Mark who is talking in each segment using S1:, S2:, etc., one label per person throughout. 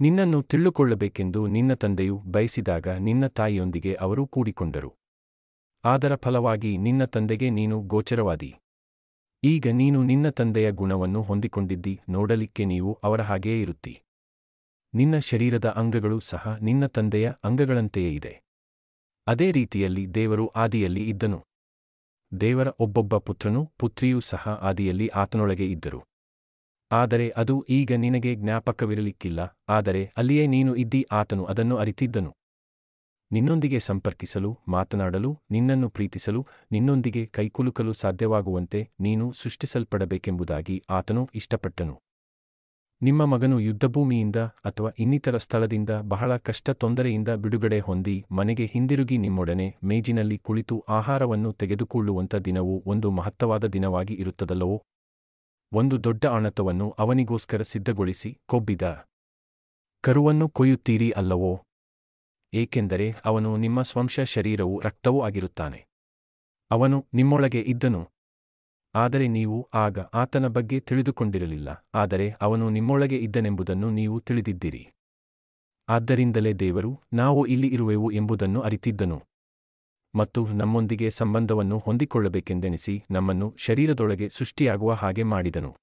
S1: ನಿನ್ನನ್ನು ತಿಳಿದುಕೊಳ್ಳಬೇಕೆಂದು ನಿನ್ನ ತಂದೆಯು ಬಯಸಿದಾಗ ನಿನ್ನ ತಾಯಿಯೊಂದಿಗೆ ಅವರು ಕೂಡಿಕೊಂಡರು. ಅದರ ಫಲವಾಗಿ ನಿನ್ನ ತಂದೆಗೆ ನೀನು ಗೋಚರವಾದಿ. ಈಗ ನೀನು ನಿನ್ನ ತಂದೆಯ ಗುಣವನ್ನು ಹೊಂದಿಕೊಂಡಿದ್ದಿ, ನೋಡಲಿಕ್ಕೆ ನೀವು ಅವರ ಹಾಗೆಯೇ ಇರುತ್ತಿ. ನಿನ್ನ ಶರೀರದ ಅಂಗಗಳು ಸಹ ನಿನ್ನ ತಂದೆಯ ಅಂಗಗಳಂತೆಯೇ ಇದೆ. ಅದೇ ರೀತಿಯಲ್ಲಿ ದೇವರು ಆದಿಯಲ್ಲಿ ಇದ್ದನು. ದೇವರ ಒಬ್ಬೊಬ್ಬ ಪುತ್ರನೂ ಪುತ್ರಿಯೂ ಸಹ ಆದಿಯಲ್ಲಿ ಆತನೊಳಗೆ ಇದ್ದರು. ಆದರೆ ಅದು ಈಗ ನಿನಗೆ ಜ್ಞಾಪಕವಿರಲಿಕ್ಕಿಲ್ಲ, ಆದರೆ ಅಲ್ಲಿಯೇ ನೀನು ಇದ್ದಿ ಆತನು ಅದನ್ನು ಅರಿತಿದ್ದನು. ನಿನ್ನೊಂದಿಗೆ ಸಂಪರ್ಕಿಸಲು, ಮಾತನಾಡಲು, ನಿನ್ನನ್ನು ಪ್ರೀತಿಸಲು, ನಿನ್ನೊಂದಿಗೆ ಕೈಕುಲುಕಲು ಸಾಧ್ಯವಾಗುವಂತೆ ನೀನು ಸೃಷ್ಟಿಸಲ್ಪಡಬೇಕೆಂಬುದಾಗಿ ಆತನು ಇಷ್ಟಪಟ್ಟನು. ನಿಮ್ಮ ಮಗನು ಯುದ್ಧಭೂಮಿಯಿಂದ ಅಥವಾ ಇನ್ನಿತರ ಸ್ಥಳದಿಂದ ಬಹಳ ಕಷ್ಟ ತೊಂದರೆಯಿಂದ ಬಿಡುಗಡೆ ಹೊಂದಿ ಮನೆಗೆ ಹಿಂದಿರುಗಿ ನಿಮ್ಮೊಡನೆ ಮೇಜಿನಲ್ಲಿ ಕುಳಿತು ಆಹಾರವನ್ನು ತೆಗೆದುಕೊಳ್ಳುವಂಥ ದಿನವು ಒಂದು ಮಹತ್ತವಾದ ದಿನವಾಗಿ ಇರುತ್ತದಲ್ಲವೋ? ಒಂದು ದೊಡ್ಡ ಅಣತವನ್ನು ಅವನಿಗೋಸ್ಕರ ಸಿದ್ಧಗೊಳಿಸಿ ಕೊಬ್ಬಿದ. ಕರುವನ್ನು ಕೊಯ್ಯುತ್ತೀರಿ ಅಲ್ಲವೋ? ಏಕೆಂದರೆ ಅವನು ನಿಮ್ಮ ಸ್ವಂಶ ಶರೀರವು ರಕ್ತವೂ ಆಗಿರುತ್ತಾನೆ. ಅವನು ನಿಮ್ಮೊಳಗೆ ಇದ್ದನು. ಆದರೆ ನೀವು ಆಗ ಆತನ ಬಗ್ಗೆ ತಿಳಿದುಕೊಂಡಿರಲಿಲ್ಲ. ಆದರೆ ಅವನು ನಿಮ್ಮೊಳಗೆ ಇದ್ದನೆಂಬುದನ್ನು ನೀವು ತಿಳಿದಿದ್ದೀರಿ. ಆದ್ದರಿಂದಲೇ ದೇವರು, ನಾವು ಇಲ್ಲಿ ಇರುವೆವು ಎಂಬುದನ್ನು ಅರಿತಿದ್ದನು. ಮತ್ತು ನಮ್ಮೊಂದಿಗೆ ಸಂಬಂಧವನ್ನು ಹೊಂದಿಕೊಳ್ಳಬೇಕೆಂದೆನಿಸಿ ನಮ್ಮನ್ನು ಶರೀರದೊಳಗೆ ಸೃಷ್ಟಿಯಾಗುವ ಹಾಗೆ ಮಾಡಿದನು.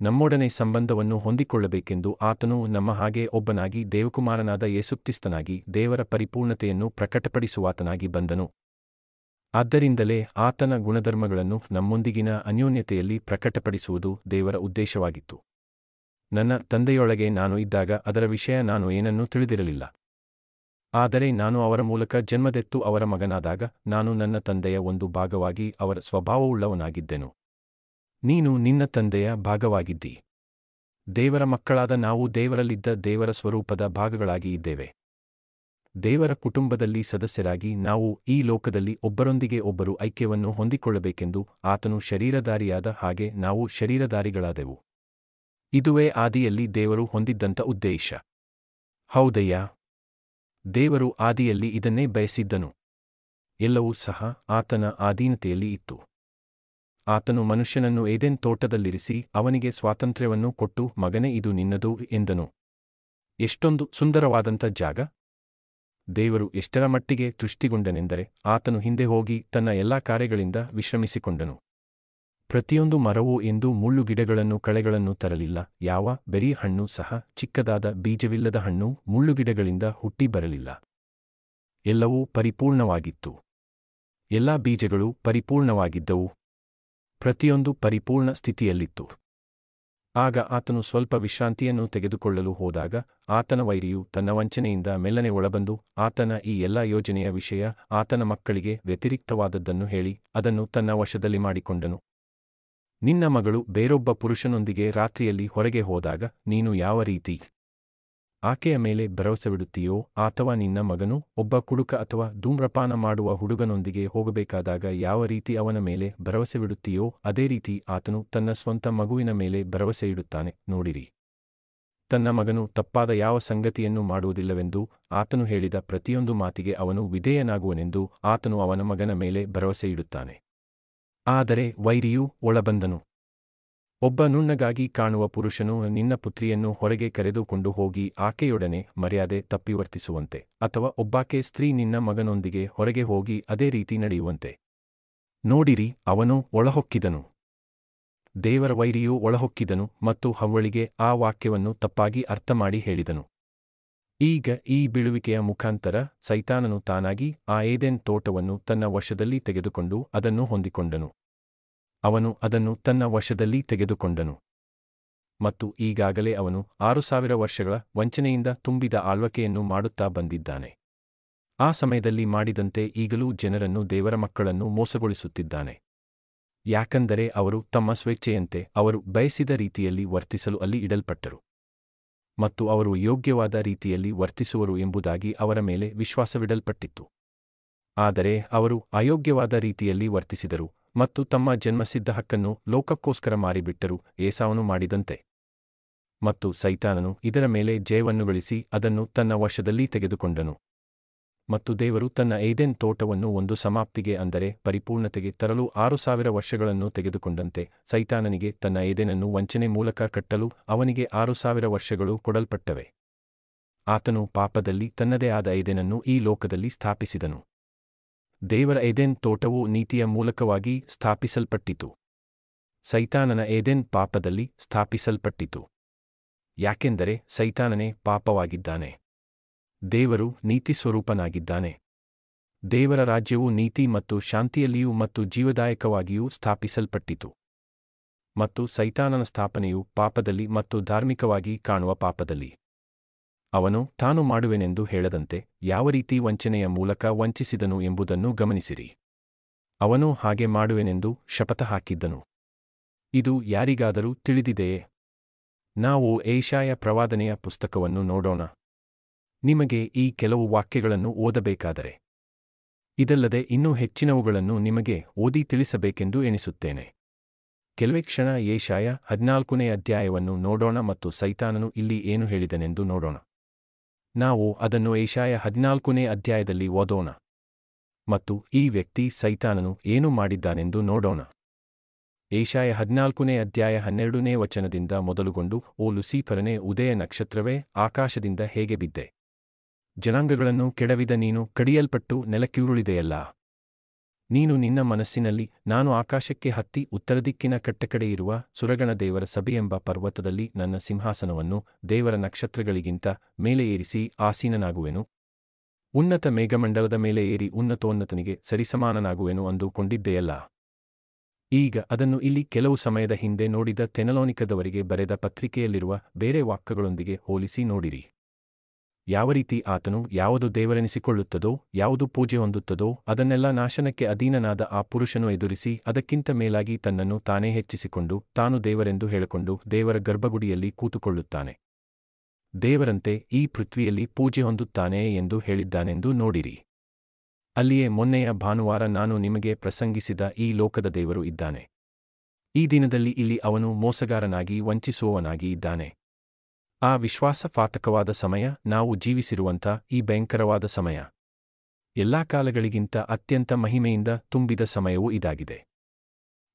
S1: ನಮ್ಮೊಡನೆ ಸಂಬಂಧವನ್ನು ಹೊಂದಿಕೊಳ್ಳಬೇಕೆಂದು ಆತನು ನಮ್ಮ ಹಾಗೆ ಒಬ್ಬನಾಗಿ ದೇವಕುಮಾರನಾದ ಯೇಸುಕ್ತಿಸ್ತನಾಗಿ ದೇವರ ಪರಿಪೂರ್ಣತೆಯನ್ನು ಪ್ರಕಟಪಡಿಸುವಾತನಾಗಿ ಬಂದನು. ಆದ್ದರಿಂದಲೇ ಆತನ ಗುಣಧರ್ಮಗಳನ್ನು ನಮ್ಮೊಂದಿಗಿನ ಅನ್ಯೋನ್ಯತೆಯಲ್ಲಿ ಪ್ರಕಟಪಡಿಸುವುದು ದೇವರ ಉದ್ದೇಶವಾಗಿತ್ತು. ನನ್ನ ತಂದೆಯೊಳಗೆ ನಾನು ಇದ್ದಾಗ ಅದರ ವಿಷಯ ನಾನು ಏನನ್ನೂ ತಿಳಿದಿರಲಿಲ್ಲ. ಆದರೆ ನಾನು ಅವರ ಮೂಲಕ ಜನ್ಮದೆತ್ತು ಅವರ ಮಗನಾದಾಗ ನಾನು ನನ್ನ ತಂದೆಯ ಒಂದು ಭಾಗವಾಗಿ ಅವರ ಸ್ವಭಾವವುಳ್ಳವನಾಗಿದ್ದೆನು. ನೀನು ನಿನ್ನ ತಂದೆಯ ಭಾಗವಾಗಿದ್ದಿ. ದೇವರ ಮಕ್ಕಳಾದ ನಾವು ದೇವರಲ್ಲಿದ್ದ ದೇವರ ಸ್ವರೂಪದ ಭಾಗಗಳಾಗಿ ಇದ್ದೇವೆ. ದೇವರ ಕುಟುಂಬದಲ್ಲಿ ಸದಸ್ಯರಾಗಿ ನಾವು ಈ ಲೋಕದಲ್ಲಿ ಒಬ್ಬರೊಂದಿಗೆ ಒಬ್ಬರು ಐಕ್ಯವನ್ನು ಹೊಂದಿಕೊಳ್ಳಬೇಕೆಂದು ಆತನು ಶರೀರಧಾರಿಯಾದ ಹಾಗೆ ನಾವು ಶರೀರಧಾರಿಗಳಾದೆವು. ಇದುವೇ ಆದಿಯಲ್ಲಿ ದೇವರು ಹೊಂದಿದ್ದಂಥ ಉದ್ದೇಶ. ಹೌದಯ್ಯ. ದೇವರು ಆದಿಯಲ್ಲಿ ಇದನ್ನೇ ಬಯಸಿದ್ದನು. ಎಲ್ಲವೂ ಸಹ ಆತನ ಆಧೀನತೆಯಲ್ಲಿ ಇತ್ತು. ಆತನು ಮನುಷ್ಯನನ್ನು ಏದೆನ್ ತೋಟದಲ್ಲಿರಿಸಿ ಅವನಿಗೆ ಸ್ವಾತಂತ್ರ್ಯವನ್ನು ಕೊಟ್ಟು, ಮಗನೇ ಇದು ನಿನ್ನದು ಎಂದನು. ಎಷ್ಟೊಂದು ಸುಂದರವಾದಂಥ ಜಾಗ. ದೇವರು ಎಷ್ಟರ ಮಟ್ಟಿಗೆ ತೃಷ್ಟಿಗೊಂಡನೆಂದರೆ ಆತನು ಹಿಂದೆ ಹೋಗಿ ತನ್ನ ಎಲ್ಲಾ ಕಾರ್ಯಗಳಿಂದ ವಿಶ್ರಮಿಸಿಕೊಂಡನು. ಪ್ರತಿಯೊಂದು ಮರವೂ ಎಂದು ಮುಳ್ಳುಗಿಡಗಳನ್ನು ಕಳೆಗಳನ್ನು ತರಲಿಲ್ಲ. ಯಾವ ಬೆರಿ ಹಣ್ಣು ಸಹ ಚಿಕ್ಕದಾದ ಬೀಜವಿಲ್ಲದ ಹಣ್ಣು ಮುಳ್ಳುಗಿಡಗಳಿಂದ ಹುಟ್ಟಿ ಬರಲಿಲ್ಲ. ಎಲ್ಲವೂ ಪರಿಪೂರ್ಣವಾಗಿತ್ತು. ಎಲ್ಲಾ ಬೀಜಗಳು ಪರಿಪೂರ್ಣವಾಗಿದ್ದವು. ಪ್ರತಿಯೊಂದು ಪರಿಪೂರ್ಣ ಸ್ಥಿತಿಯಲ್ಲಿತ್ತು. ಆಗ ಆತನು ಸ್ವಲ್ಪ ವಿಶ್ರಾಂತಿಯನ್ನು ತೆಗೆದುಕೊಳ್ಳಲು ಹೋದಾಗ ಆತನ ವೈರಿಯು ತನ್ನ ವಂಚನೆಯಿಂದ ಮೆಲ್ಲನೆ ಒಳಬಂದು ಆತನ ಈ ಎಲ್ಲಾ ಯೋಜನೆಯ ವಿಷಯ ಆತನ ಮಕ್ಕಳಿಗೆ ವ್ಯತಿರಿಕ್ತವಾದದ್ದನ್ನು ಹೇಳಿ ಅದನ್ನು ತನ್ನ ವಶದಲ್ಲಿ ಮಾಡಿಕೊಂಡನು. ನಿನ್ನ ಮಗಳು ಬೇರೊಬ್ಬ ಪುರುಷನೊಂದಿಗೆ ರಾತ್ರಿಯಲ್ಲಿ ಹೊರಗೆ ಹೋದಾಗ ನೀನು ಯಾವ ರೀತಿ? ಆಕೆಯ ಮೇಲೆ ಭರವಸೆವಿಡುತ್ತೀಯೋ ಅಥವಾ ನಿನ್ನ ಮಗನು ಒಬ್ಬ ಕುಡುಕ ಅಥವಾ ಧೂಮ್ರಪಾನ ಮಾಡುವ ಹುಡುಗನೊಂದಿಗೆ ಹೋಗಬೇಕಾದಾಗ ಯಾವ ರೀತಿ ಅವನ ಮೇಲೆ ಭರವಸೆವಿಡುತ್ತೀಯೋ ಅದೇ ರೀತಿ ಆತನು ತನ್ನ ಸ್ವಂತ ಮಗುವಿನ ಮೇಲೆ ಭರವಸೆಯಿಡುತ್ತಾನೆ ನೋಡಿರಿ. ತನ್ನ ಮಗನು ತಪ್ಪಾದ ಯಾವ ಸಂಗತಿಯನ್ನು ಮಾಡುವುದಿಲ್ಲವೆಂದು ಆತನು ಹೇಳಿದ ಪ್ರತಿಯೊಂದು ಮಾತಿಗೆ ಅವನು ವಿಧೇಯನಾಗುವನೆಂದು ಆತನು ಅವನ ಮಗನ ಮೇಲೆ ಭರವಸೆಯಿಡುತ್ತಾನೆ ಆದರೆ ವೈರಿಯು ಒಳಬಂದನು. ಒಬ್ಬ ನುಣ್ಣಗಾಗಿ ಕಾಣುವ ಪುರುಷನು ನಿನ್ನ ಪುತ್ರಿಯನ್ನು ಹೊರಗೆ ಕರೆದುಕೊಂಡು ಹೋಗಿ ಆಕೆಯೊಡನೆ ಮರ್ಯಾದೆ ತಪ್ಪಿ ವರ್ತಿಸುವಂತೆ ಅಥವಾ ಒಬ್ಬಾಕೆ ಸ್ತ್ರೀ ನಿನ್ನ ಮಗನೊಂದಿಗೆ ಹೊರಗೆ ಹೋಗಿ ಅದೇ ರೀತಿ ನಡೆಯುವಂತೆ. ನೋಡಿರಿ, ಅವನು ಒಳಹೊಕ್ಕಿದನು. ದೇವರ ವೈರಿಯು ಒಳಹೊಕ್ಕಿದನು ಮತ್ತು ಹವ್ವಳಿಗೆ ಆ ವಾಕ್ಯವನ್ನು ತಪ್ಪಾಗಿ ಅರ್ಥಮಾಡಿ ಹೇಳಿದನು. ಈಗ ಈ ಬೀಳುವಿಕೆಯ ಮುಖಾಂತರ ಸೈತಾನನು ತಾನಾಗಿ ಆ ಏದೆನ್ ತೋಟವನ್ನು ತನ್ನ ವಶದಲ್ಲಿ ತೆಗೆದುಕೊಂಡು ಅದನ್ನು ಹೊಂದಿಕೊಂಡನು. ಅವನು ಅದನ್ನು ತನ್ನ ವಶದಲ್ಲಿ ತೆಗೆದುಕೊಂಡನು. ಮತ್ತು ಈಗಾಗಲೇ ಅವನು ಆರು ಸಾವಿರ ವರ್ಷಗಳ ವಂಚನೆಯಿಂದ ತುಂಬಿದ ಆಳ್ವಕೆಯನ್ನು ಮಾಡುತ್ತಾ ಬಂದಿದ್ದಾನೆ. ಆ ಸಮಯದಲ್ಲಿ ಮಾಡಿದಂತೆ ಈಗಲೂ ಜನರನ್ನು ದೇವರ ಮಕ್ಕಳನ್ನು ಮೋಸಗೊಳಿಸುತ್ತಿದ್ದಾನೆ. ಯಾಕಂದರೆ ಅವರು ತಮ್ಮ ಸ್ವೇಚ್ಛೆಯಂತೆ ಅವರು ಬಯಸಿದ ರೀತಿಯಲ್ಲಿ ವರ್ತಿಸಲು ಅಲ್ಲಿ ಇಡಲ್ಪಟ್ಟರು. ಮತ್ತು ಅವರು ಯೋಗ್ಯವಾದ ರೀತಿಯಲ್ಲಿ ವರ್ತಿಸುವರು ಎಂಬುದಾಗಿ ಅವರ ಮೇಲೆ ವಿಶ್ವಾಸವಿಡಲ್ಪಟ್ಟಿತ್ತು. ಆದರೆ ಅವರು ಅಯೋಗ್ಯವಾದ ರೀತಿಯಲ್ಲಿ ವರ್ತಿಸಿದರು ಮತ್ತು ತಮ್ಮ ಜನ್ಮಸಿದ್ಧ ಹಕ್ಕನ್ನು ಲೋಕಕ್ಕೋಸ್ಕರ ಮಾರಿಬಿಟ್ಟರು ಏಸಾವನು ಮಾಡಿದಂತೆ. ಮತ್ತು ಸೈತಾನನು ಇದರ ಮೇಲೆ ಜಯವನ್ನು ಗಳಿಸಿ ಅದನ್ನು ತನ್ನ ವಶದಲ್ಲಿ ತೆಗೆದುಕೊಂಡನು. ಮತ್ತು ದೇವರು ತನ್ನ ಏದೆನ್ ತೋಟವನ್ನು ಒಂದು ಸಮಾಪ್ತಿಗೆ ಅಂದರೆ ಪರಿಪೂರ್ಣತೆಗೆ ತರಲು ಆರು ಸಾವಿರ ವರ್ಷಗಳನ್ನು ತೆಗೆದುಕೊಂಡಂತೆ ಸೈತಾನನಿಗೆ ತನ್ನ ಏದೆನನ್ನು ವಂಚನೆ ಮೂಲಕ ಕಟ್ಟಲು ಅವನಿಗೆ ಆರು ಸಾವಿರ ವರ್ಷಗಳು ಕೊಡಲ್ಪಟ್ಟವೆ. ಆತನು ಪಾಪದಲ್ಲಿ ತನ್ನದೇ ಆದ ಏದೆನನ್ನು ಈ ಲೋಕದಲ್ಲಿ ಸ್ಥಾಪಿಸಿದನು. ದೇವರ ಏದೆನ್ ತೋಟವು ನೀತಿಯ ಮೂಲಕವಾಗಿ ಸ್ಥಾಪಿಸಲ್ಪಟ್ಟಿತು. ಸೈತಾನನ ಏದೆನ್ ಪಾಪದಲ್ಲಿ ಸ್ಥಾಪಿಸಲ್ಪಟ್ಟಿತು. ಯಾಕೆಂದರೆ ಸೈತಾನನೇ ಪಾಪವಾಗಿದ್ದಾನೆ. ದೇವರು ನೀತಿ ಸ್ವರೂಪನಾಗಿದ್ದಾನೆ. ದೇವರ ರಾಜ್ಯವು ನೀತಿ ಮತ್ತು ಶಾಂತಿಯಲ್ಲಿಯೂ ಮತ್ತು ಜೀವದಾಯಕವಾಗಿಯೂ ಸ್ಥಾಪಿಸಲ್ಪಟ್ಟಿತು. ಮತ್ತು ಸೈತಾನನ ಸ್ಥಾಪನೆಯು ಪಾಪದಲ್ಲಿ ಮತ್ತು ಧಾರ್ಮಿಕವಾಗಿ ಕಾಣುವ ಪಾಪದಲ್ಲಿ. ಅವನು ತಾನು ಮಾಡುವೆನೆಂದು ಹೇಳದಂತೆ ಯಾವ ರೀತಿ ವಂಚನೆಯ ಮೂಲಕ ವಂಚಿಸಿದನು ಎಂಬುದನ್ನು ಗಮನಿಸಿರಿ. ಅವನು ಹಾಗೆ ಮಾಡುವೆನೆಂದು ಶಪಥ ಹಾಕಿದ್ದನು. ಇದು ಯಾರಿಗಾದರೂ ತಿಳಿದಿದೆಯೇ? ನಾವು ಏಷಾಯ ಪ್ರವಾದನೆಯ ಪುಸ್ತಕವನ್ನು ನೋಡೋಣ. ನಿಮಗೆ ಈ ಕೆಲವು ವಾಕ್ಯಗಳನ್ನು ಓದಬೇಕಾದರೆ. ಇದಲ್ಲದೆ ಇನ್ನೂ ಹೆಚ್ಚಿನವುಗಳನ್ನು ನಿಮಗೆ ಓದಿ ತಿಳಿಸಬೇಕೆಂದು ಎಣಿಸುತ್ತೇನೆ. ಕೆಲವೇ ಕ್ಷಣ ಏಷಾಯ ಹದಿನಾಲ್ಕನೇ ಅಧ್ಯಾಯವನ್ನು ನೋಡೋಣ ಮತ್ತು ಸೈತಾನನು ಇಲ್ಲಿ ಏನು ಹೇಳಿದನೆಂದು ನೋಡೋಣ. ನಾವು ಅದನ್ನು ಏಷಾಯ ಹದಿನಾಲ್ಕನೇ ಅಧ್ಯಾಯದಲ್ಲಿ ಓದೋಣ. ಮತ್ತು ಈ ವ್ಯಕ್ತಿ ಸೈತಾನನು ಏನು ಮಾಡಿದ್ದಾನೆಂದು ನೋಡೋಣ. ಏಷಾಯ ಹದಿನಾಲ್ಕನೇ ಅಧ್ಯಾಯ ಹನ್ನೆರಡನೇ ವಚನದಿಂದ ಮೊದಲುಗೊಂಡು, ಓ ಲುಸೀಫರನೇ, ಉದಯ ನಕ್ಷತ್ರವೇ, ಆಕಾಶದಿಂದ ಹೇಗೆ ಬಿದ್ದೆ? ಜನಾಂಗಗಳನ್ನು ಕೆಡವಿದ ನೀನು ಕಡಿಯಲ್ಪಟ್ಟು ನೆಲಕ್ಕಿರುಳಿದೆಯಲ್ಲ. ನೀನು ನಿನ್ನ ಮನಸ್ಸಿನಲ್ಲಿ, ನಾನು ಆಕಾಶಕ್ಕೆ ಹತ್ತಿ ಉತ್ತರದಿಕ್ಕಿನ ಕಟ್ಟಕಡೆ ಇರುವ ಸುರಗಣ ದೇವರ ಸಭೆಯೆಂಬ ಪರ್ವತದಲ್ಲಿ ನನ್ನ ಸಿಂಹಾಸನವನ್ನು ದೇವರ ನಕ್ಷತ್ರಗಳಿಗಿಂತ ಮೇಲೆ ಏರಿಸಿ ಆಸೀನನಾಗುವೆನು. ಉನ್ನತ ಮೇಘಮಂಡಲದ ಮೇಲೆ ಏರಿ ಉನ್ನತೋನ್ನತನಿಗೆ ಸರಿಸಮಾನನಾಗುವೆನು ಅಂದುಕೊಂಡಿದ್ದೆಯಲ್ಲ ಈಗ ಅದನ್ನು ಇಲ್ಲಿ ಕೆಲವು ಸಮಯದ ಹಿಂದೆ ನೋಡಿದ ತೆನಲೋನಿಕದವರಿಗೆ ಬರೆದ ಪತ್ರಿಕೆಯಲ್ಲಿರುವ ಬೇರೆ ವಾಕ್ಯಗಳೊಂದಿಗೆ ಹೋಲಿಸಿ ನೋಡಿರಿ. ಯಾವ ರೀತಿ ಆತನು ಯಾವುದು ದೇವರೆನಿಸಿಕೊಳ್ಳುತ್ತದೋ, ಯಾವುದು ಪೂಜೆ ಹೊಂದುತ್ತದೋ, ಅದನ್ನೆಲ್ಲ ನಾಶನಕ್ಕೆ ಅಧೀನನಾದ ಆ ಪುರುಷನು ಎದುರಿಸಿ, ಅದಕ್ಕಿಂತ ಮೇಲಾಗಿ ತನ್ನನ್ನು ತಾನೇ ಹೆಚ್ಚಿಸಿಕೊಂಡು, ತಾನು ದೇವರೆಂದು ಹೇಳಿಕೊಂಡು, ದೇವರ ಗರ್ಭಗುಡಿಯಲ್ಲಿ ಕೂತುಕೊಳ್ಳುತ್ತಾನೆ. ದೇವರಂತೆ ಈ ಪೃಥ್ವಿಯಲ್ಲಿ ಪೂಜೆ ಹೊಂದುತ್ತಾನೆ ಎಂದು ಹೇಳಿದ್ದಾನೆಂದು ನೋಡಿರಿ. ಅಲ್ಲಿಯೇ ಮೊನ್ನೆಯ ಭಾನುವಾರ ನಾನು ನಿಮಗೆ ಪ್ರಸಂಗಿಸಿದ ಈ ಲೋಕದ ದೇವರು ಇದ್ದಾನೆ. ಈ ದಿನದಲ್ಲಿ ಇಲ್ಲಿ ಅವನು ಮೋಸಗಾರನಾಗಿ, ವಂಚಿಸುವವನಾಗಿ ಇದ್ದಾನೆ. ಆ ವಿಶ್ವಾಸಪಾತಕವಾದ ಸಮಯ ನಾವು ಜೀವಿಸಿರುವಂಥ ಈ ಭಯಂಕರವಾದ ಸಮಯ. ಎಲ್ಲಾ ಕಾಲಗಳಿಗಿಂತ ಅತ್ಯಂತ ಮಹಿಮೆಯಿಂದ ತುಂಬಿದ ಸಮಯವೂ ಇದಾಗಿದೆ.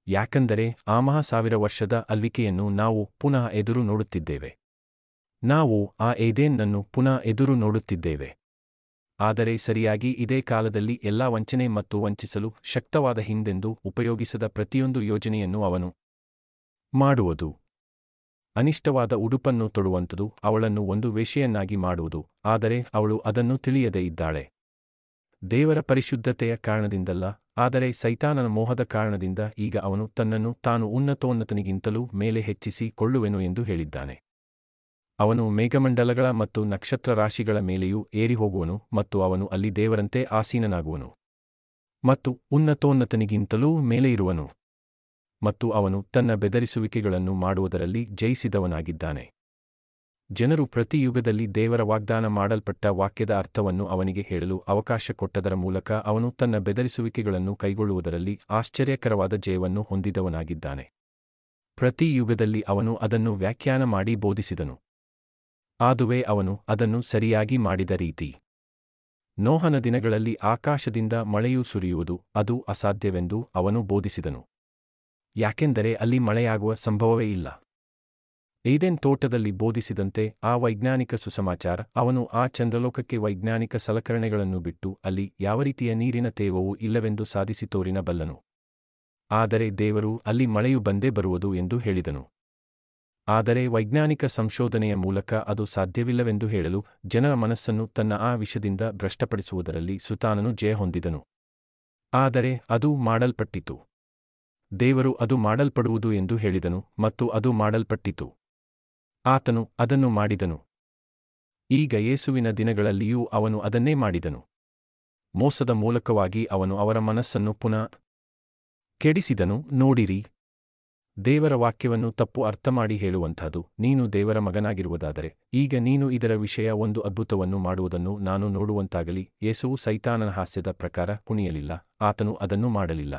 S1: ಯಾಕಂದರೆ ಆ ಮಹಾ ಸಾವಿರ ವರ್ಷದ ಅಲ್ವಿಕೆಯನ್ನು ನಾವು ಪುನಃ ಎದುರು ನೋಡುತ್ತಿದ್ದೇವೆ. ನಾವು ಆ ಏದೇನ್ನನ್ನು ಪುನಃ ಎದುರು ನೋಡುತ್ತಿದ್ದೇವೆ. ಆದರೆ ಸರಿಯಾಗಿ ಇದೇ ಕಾಲದಲ್ಲಿ ಎಲ್ಲಾ ವಂಚನೆ ಮತ್ತು ವಂಚಿಸಲು ಶಕ್ತವಾದ ಹಿಂದೆಂದು ಉಪಯೋಗಿಸದ ಪ್ರತಿಯೊಂದು ಯೋಜನೆಯನ್ನು ಅವನು ಮಾಡುವುದು. ಅನಿಷ್ಟವಾದ ಉಡುಪನ್ನು ತೊಡುವಂಥದು ಅವಳನ್ನು ಒಂದು ವೇಷೆಯನ್ನಾಗಿ ಮಾಡುವುದು, ಆದರೆ ಅವಳು ಅದನ್ನು ತಿಳಿಯದೇ ಇದ್ದಾಳೆ. ದೇವರ ಪರಿಶುದ್ಧತೆಯ ಕಾರಣದಿಂದಲ್ಲ, ಆದರೆ ಸೈತಾನನ ಮೋಹದ ಕಾರಣದಿಂದ ಈಗ ಅವನು ತನ್ನನ್ನು ತಾನು ಉನ್ನತೋನ್ನತನಿಗಿಂತಲೂ ಮೇಲೆ ಹೆಚ್ಚಿಸಿ ಕೊಳ್ಳುವೆನು ಎಂದು ಹೇಳಿದ್ದಾನೆ. ಅವನು ಮೇಘಮಂಡಲಗಳ ಮತ್ತು ನಕ್ಷತ್ರ ರಾಶಿಗಳ ಮೇಲೆಯೂ ಏರಿ ಹೋಗುವನು ಮತ್ತು ಅವನು ಅಲ್ಲಿ ದೇವರಂತೆ ಆಸೀನನಾಗುವನು ಮತ್ತು ಉನ್ನತೋನ್ನತನಿಗಿಂತಲೂ ಮೇಲೆ ಇರುವನು. ಮತ್ತು ಅವನು ತನ್ನ ಬೆದರಿಸುವಿಕೆಗಳನ್ನು ಮಾಡುವುದರಲ್ಲಿ ಜಯಿಸಿದವನಾಗಿದ್ದಾನೆ. ಜನರು ಪ್ರತಿ ಯುಗದಲ್ಲಿ ದೇವರ ವಾಗ್ದಾನ ಮಾಡಲ್ಪಟ್ಟ ವಾಕ್ಯದ ಅರ್ಥವನ್ನು ಅವನಿಗೆ ಹೇಳಲು ಅವಕಾಶ ಕೊಟ್ಟದರ ಮೂಲಕ ಅವನು ತನ್ನ ಬೆದರಿಸುವಿಕೆಗಳನ್ನು ಕೈಗೊಳ್ಳುವುದರಲ್ಲಿ ಆಶ್ಚರ್ಯಕರವಾದ ಜಯವನ್ನು ಹೊಂದಿದವನಾಗಿದ್ದಾನೆ. ಪ್ರತಿ ಯುಗದಲ್ಲಿ ಅವನು ಅದನ್ನು ವ್ಯಾಖ್ಯಾನ ಮಾಡಿ ಬೋಧಿಸಿದನು. ಆದುವೇ ಅವನು ಅದನ್ನು ಸರಿಯಾಗಿ ಮಾಡಿದ ರೀತಿ. ನೋಹನ ದಿನಗಳಲ್ಲಿ ಆಕಾಶದಿಂದ ಮಳೆಯು ಸುರಿಯುವುದು ಅದು ಅಸಾಧ್ಯವೆಂದು ಅವನು ಬೋಧಿಸಿದನು. ಯಾಕೆಂದರೆ ಅಲ್ಲಿ ಮಳೆಯಾಗುವ ಸಂಭವವೇ ಇಲ್ಲ. ಏದೆನ್ ತೋಟದಲ್ಲಿ ಬೋಧಿಸಿದಂತೆ ಆ ವೈಜ್ಞಾನಿಕ ಸುಸಮಾಚಾರ, ಅವನು ಆ ಚಂದ್ರಲೋಕಕ್ಕೆ ವೈಜ್ಞಾನಿಕ ಸಲಕರಣೆಗಳನ್ನು ಬಿಟ್ಟು ಅಲ್ಲಿ ಯಾವ ರೀತಿಯ ನೀರಿನ ತೇವವೂ ಇಲ್ಲವೆಂದು ಸಾಧಿಸಿ ತೋರಿನಬಲ್ಲನು. ಆದರೆ ದೇವರು ಅಲ್ಲಿ ಮಳೆಯು ಬಂದೇ ಬರುವುದು ಎಂದು ಹೇಳಿದನು. ಆದರೆ ವೈಜ್ಞಾನಿಕ ಸಂಶೋಧನೆಯ ಮೂಲಕ ಅದು ಸಾಧ್ಯವಿಲ್ಲವೆಂದು ಹೇಳಲು ಜನರ ಮನಸ್ಸನ್ನು ತನ್ನ ಆ ವಿಷದಿಂದ ಭ್ರಷ್ಟಪಡಿಸುವುದರಲ್ಲಿ ಸುತಾನನು ಜಯ ಹೊಂದಿದನು. ಆದರೆ ಅದು ಮಾಡಲ್ಪಟ್ಟಿತು. ದೇವರು ಅದು ಮಾಡಲ್ಪಡುವುದು ಎಂದು ಹೇಳಿದನು ಮತ್ತು ಅದು ಮಾಡಲ್ಪಟ್ಟಿತು. ಆತನು ಅದನ್ನು ಮಾಡಿದನು. ಈಗ ಯೇಸುವಿನ ದಿನಗಳಲ್ಲಿಯೂ ಅವನು ಅದನ್ನೇ ಮಾಡಿದನು. ಮೋಸದ ಮೂಲಕವಾಗಿ ಅವನು ಅವರ ಮನಸ್ಸನ್ನು ಪುನಃ ಕೆಡಿಸಿದನು, ನೋಡಿರಿ. ದೇವರ ವಾಕ್ಯವನ್ನು ತಪ್ಪು ಅರ್ಥಮಾಡಿ ಹೇಳುವಂಥದ್ದು, ನೀನು ದೇವರ ಮಗನಾಗಿರುವುದಾದರೆ, ಈಗ ನೀನು ಇದರ ವಿಷಯ ಒಂದು ಅದ್ಭುತವನ್ನು ಮಾಡುವುದನ್ನು ನಾನು ನೋಡುವಂತಾಗಲಿ, ಯೇಸುವು ಸೈತಾನನ ಹಾಸ್ಯದ ಪ್ರಕಾರ ಕುಣಿಯಲಿಲ್ಲ, ಆತನು ಅದನ್ನು ಮಾಡಲಿಲ್ಲ.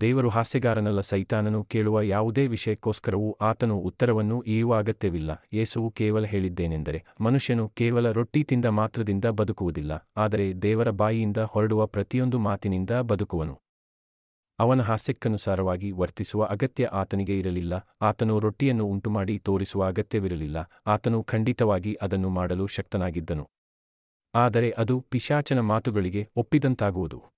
S1: ದೇವರು ಹಾಸ್ಯಗಾರನಲ್ಲ ಸೈತಾನನು ಕೇಳುವ ಯಾವುದೇ ವಿಷಯಕ್ಕೋಸ್ಕರವೂ ಆತನು ಉತ್ತರವನ್ನು ಈಯುವ ಅಗತ್ಯವಿಲ್ಲ. ಯೇಸುವು ಕೇವಲ ಹೇಳಿದ್ದೇನೆಂದರೆ, ಮನುಷ್ಯನು ಕೇವಲ ರೊಟ್ಟಿ ತಿಂದ ಮಾತ್ರದಿಂದ ಬದುಕುವುದಿಲ್ಲ, ಆದರೆ ದೇವರ ಬಾಯಿಯಿಂದ ಹೊರಡುವ ಪ್ರತಿಯೊಂದು ಮಾತಿನಿಂದ ಬದುಕುವನು. ಅವನ ಹಾಸ್ಯಕ್ಕನುಸಾರವಾಗಿ ವರ್ತಿಸುವ ಅಗತ್ಯ ಆತನಿಗೆ ಇರಲಿಲ್ಲ, ಆತನು ರೊಟ್ಟಿಯನ್ನು ಉಂಟುಮಾಡಿ ತೋರಿಸುವ ಅಗತ್ಯವಿರಲಿಲ್ಲ, ಆತನು ಖಂಡಿತವಾಗಿ ಅದನ್ನು ಮಾಡಲು ಶಕ್ತನಾಗಿದ್ದನು. ಆದರೆ ಅದು ಪಿಶಾಚನ ಮಾತುಗಳಿಗೆ ಒಪ್ಪಿದಂತಾಗುವುದು.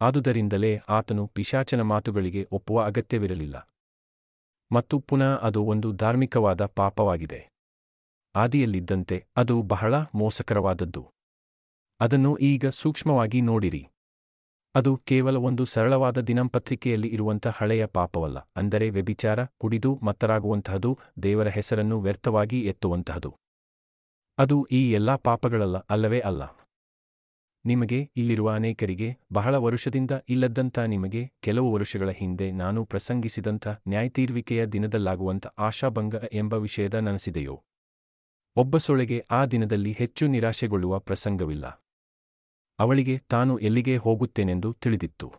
S1: ಆದುದರಿಂದಲೇ ಆತನು ಪಿಶಾಚನ ಮಾತುಗಳಿಗೆ ಒಪ್ಪುವ ಅಗತ್ಯವಿರಲಿಲ್ಲ. ಮತ್ತು ಪುನಃ ಅದು ಒಂದು ಧಾರ್ಮಿಕವಾದ ಪಾಪವಾಗಿದೆ. ಆದಿಯಲ್ಲಿದ್ದಂತೆ ಅದು ಬಹಳ ಮೋಸಕರವಾದದ್ದು. ಅದನ್ನು ಈಗ ಸೂಕ್ಷ್ಮವಾಗಿ ನೋಡಿರಿ. ಅದು ಕೇವಲ ಒಂದು ಸರಳವಾದ ದಿನಂಪತ್ರಿಕೆಯಲ್ಲಿ ಇರುವಂಥ ಹಳೆಯ ಪಾಪವಲ್ಲ, ಅಂದರೆ ವ್ಯಭಿಚಾರ, ಕುಡಿದು ಮತ್ತರಾಗುವಂತಹದು, ದೇವರ ಹೆಸರನ್ನು ವ್ಯರ್ಥವಾಗಿ ಎತ್ತುವಂತಹದು. ಅದು ಈ ಎಲ್ಲಾ ಪಾಪಗಳಲ್ಲ, ಅಲ್ಲವೇ ಅಲ್ಲ. ನಿಮಗೆ ಇಲ್ಲಿರುವ ಅನೇಕರಿಗೆ ಬಹಳ ವರುಷದಿಂದ ಇಲ್ಲದ್ದಂಥ ನಿಮಗೆ ಕೆಲವು ವರುಷಗಳ ಹಿಂದೆ ನಾನು ಪ್ರಸಂಗಿಸಿದಂಥ ನ್ಯಾಯತೀರ್ವಿಕೆಯ ದಿನದಲ್ಲಾಗುವಂಥ ಆಶಾಭಂಗ ಎಂಬ ವಿಷಯದ ನನಸಿದೆಯೋ? ಒಬ್ಬ ಸೊಳೆಗೆ ಆ ದಿನದಲ್ಲಿ ಹೆಚ್ಚು ನಿರಾಶೆಗೊಳ್ಳುವ ಪ್ರಸಂಗವಿಲ್ಲ. ಅವಳಿಗೆ ತಾನು ಎಲ್ಲಿಗೆ ಹೋಗುತ್ತೇನೆಂದು ತಿಳಿದಿತ್ತು.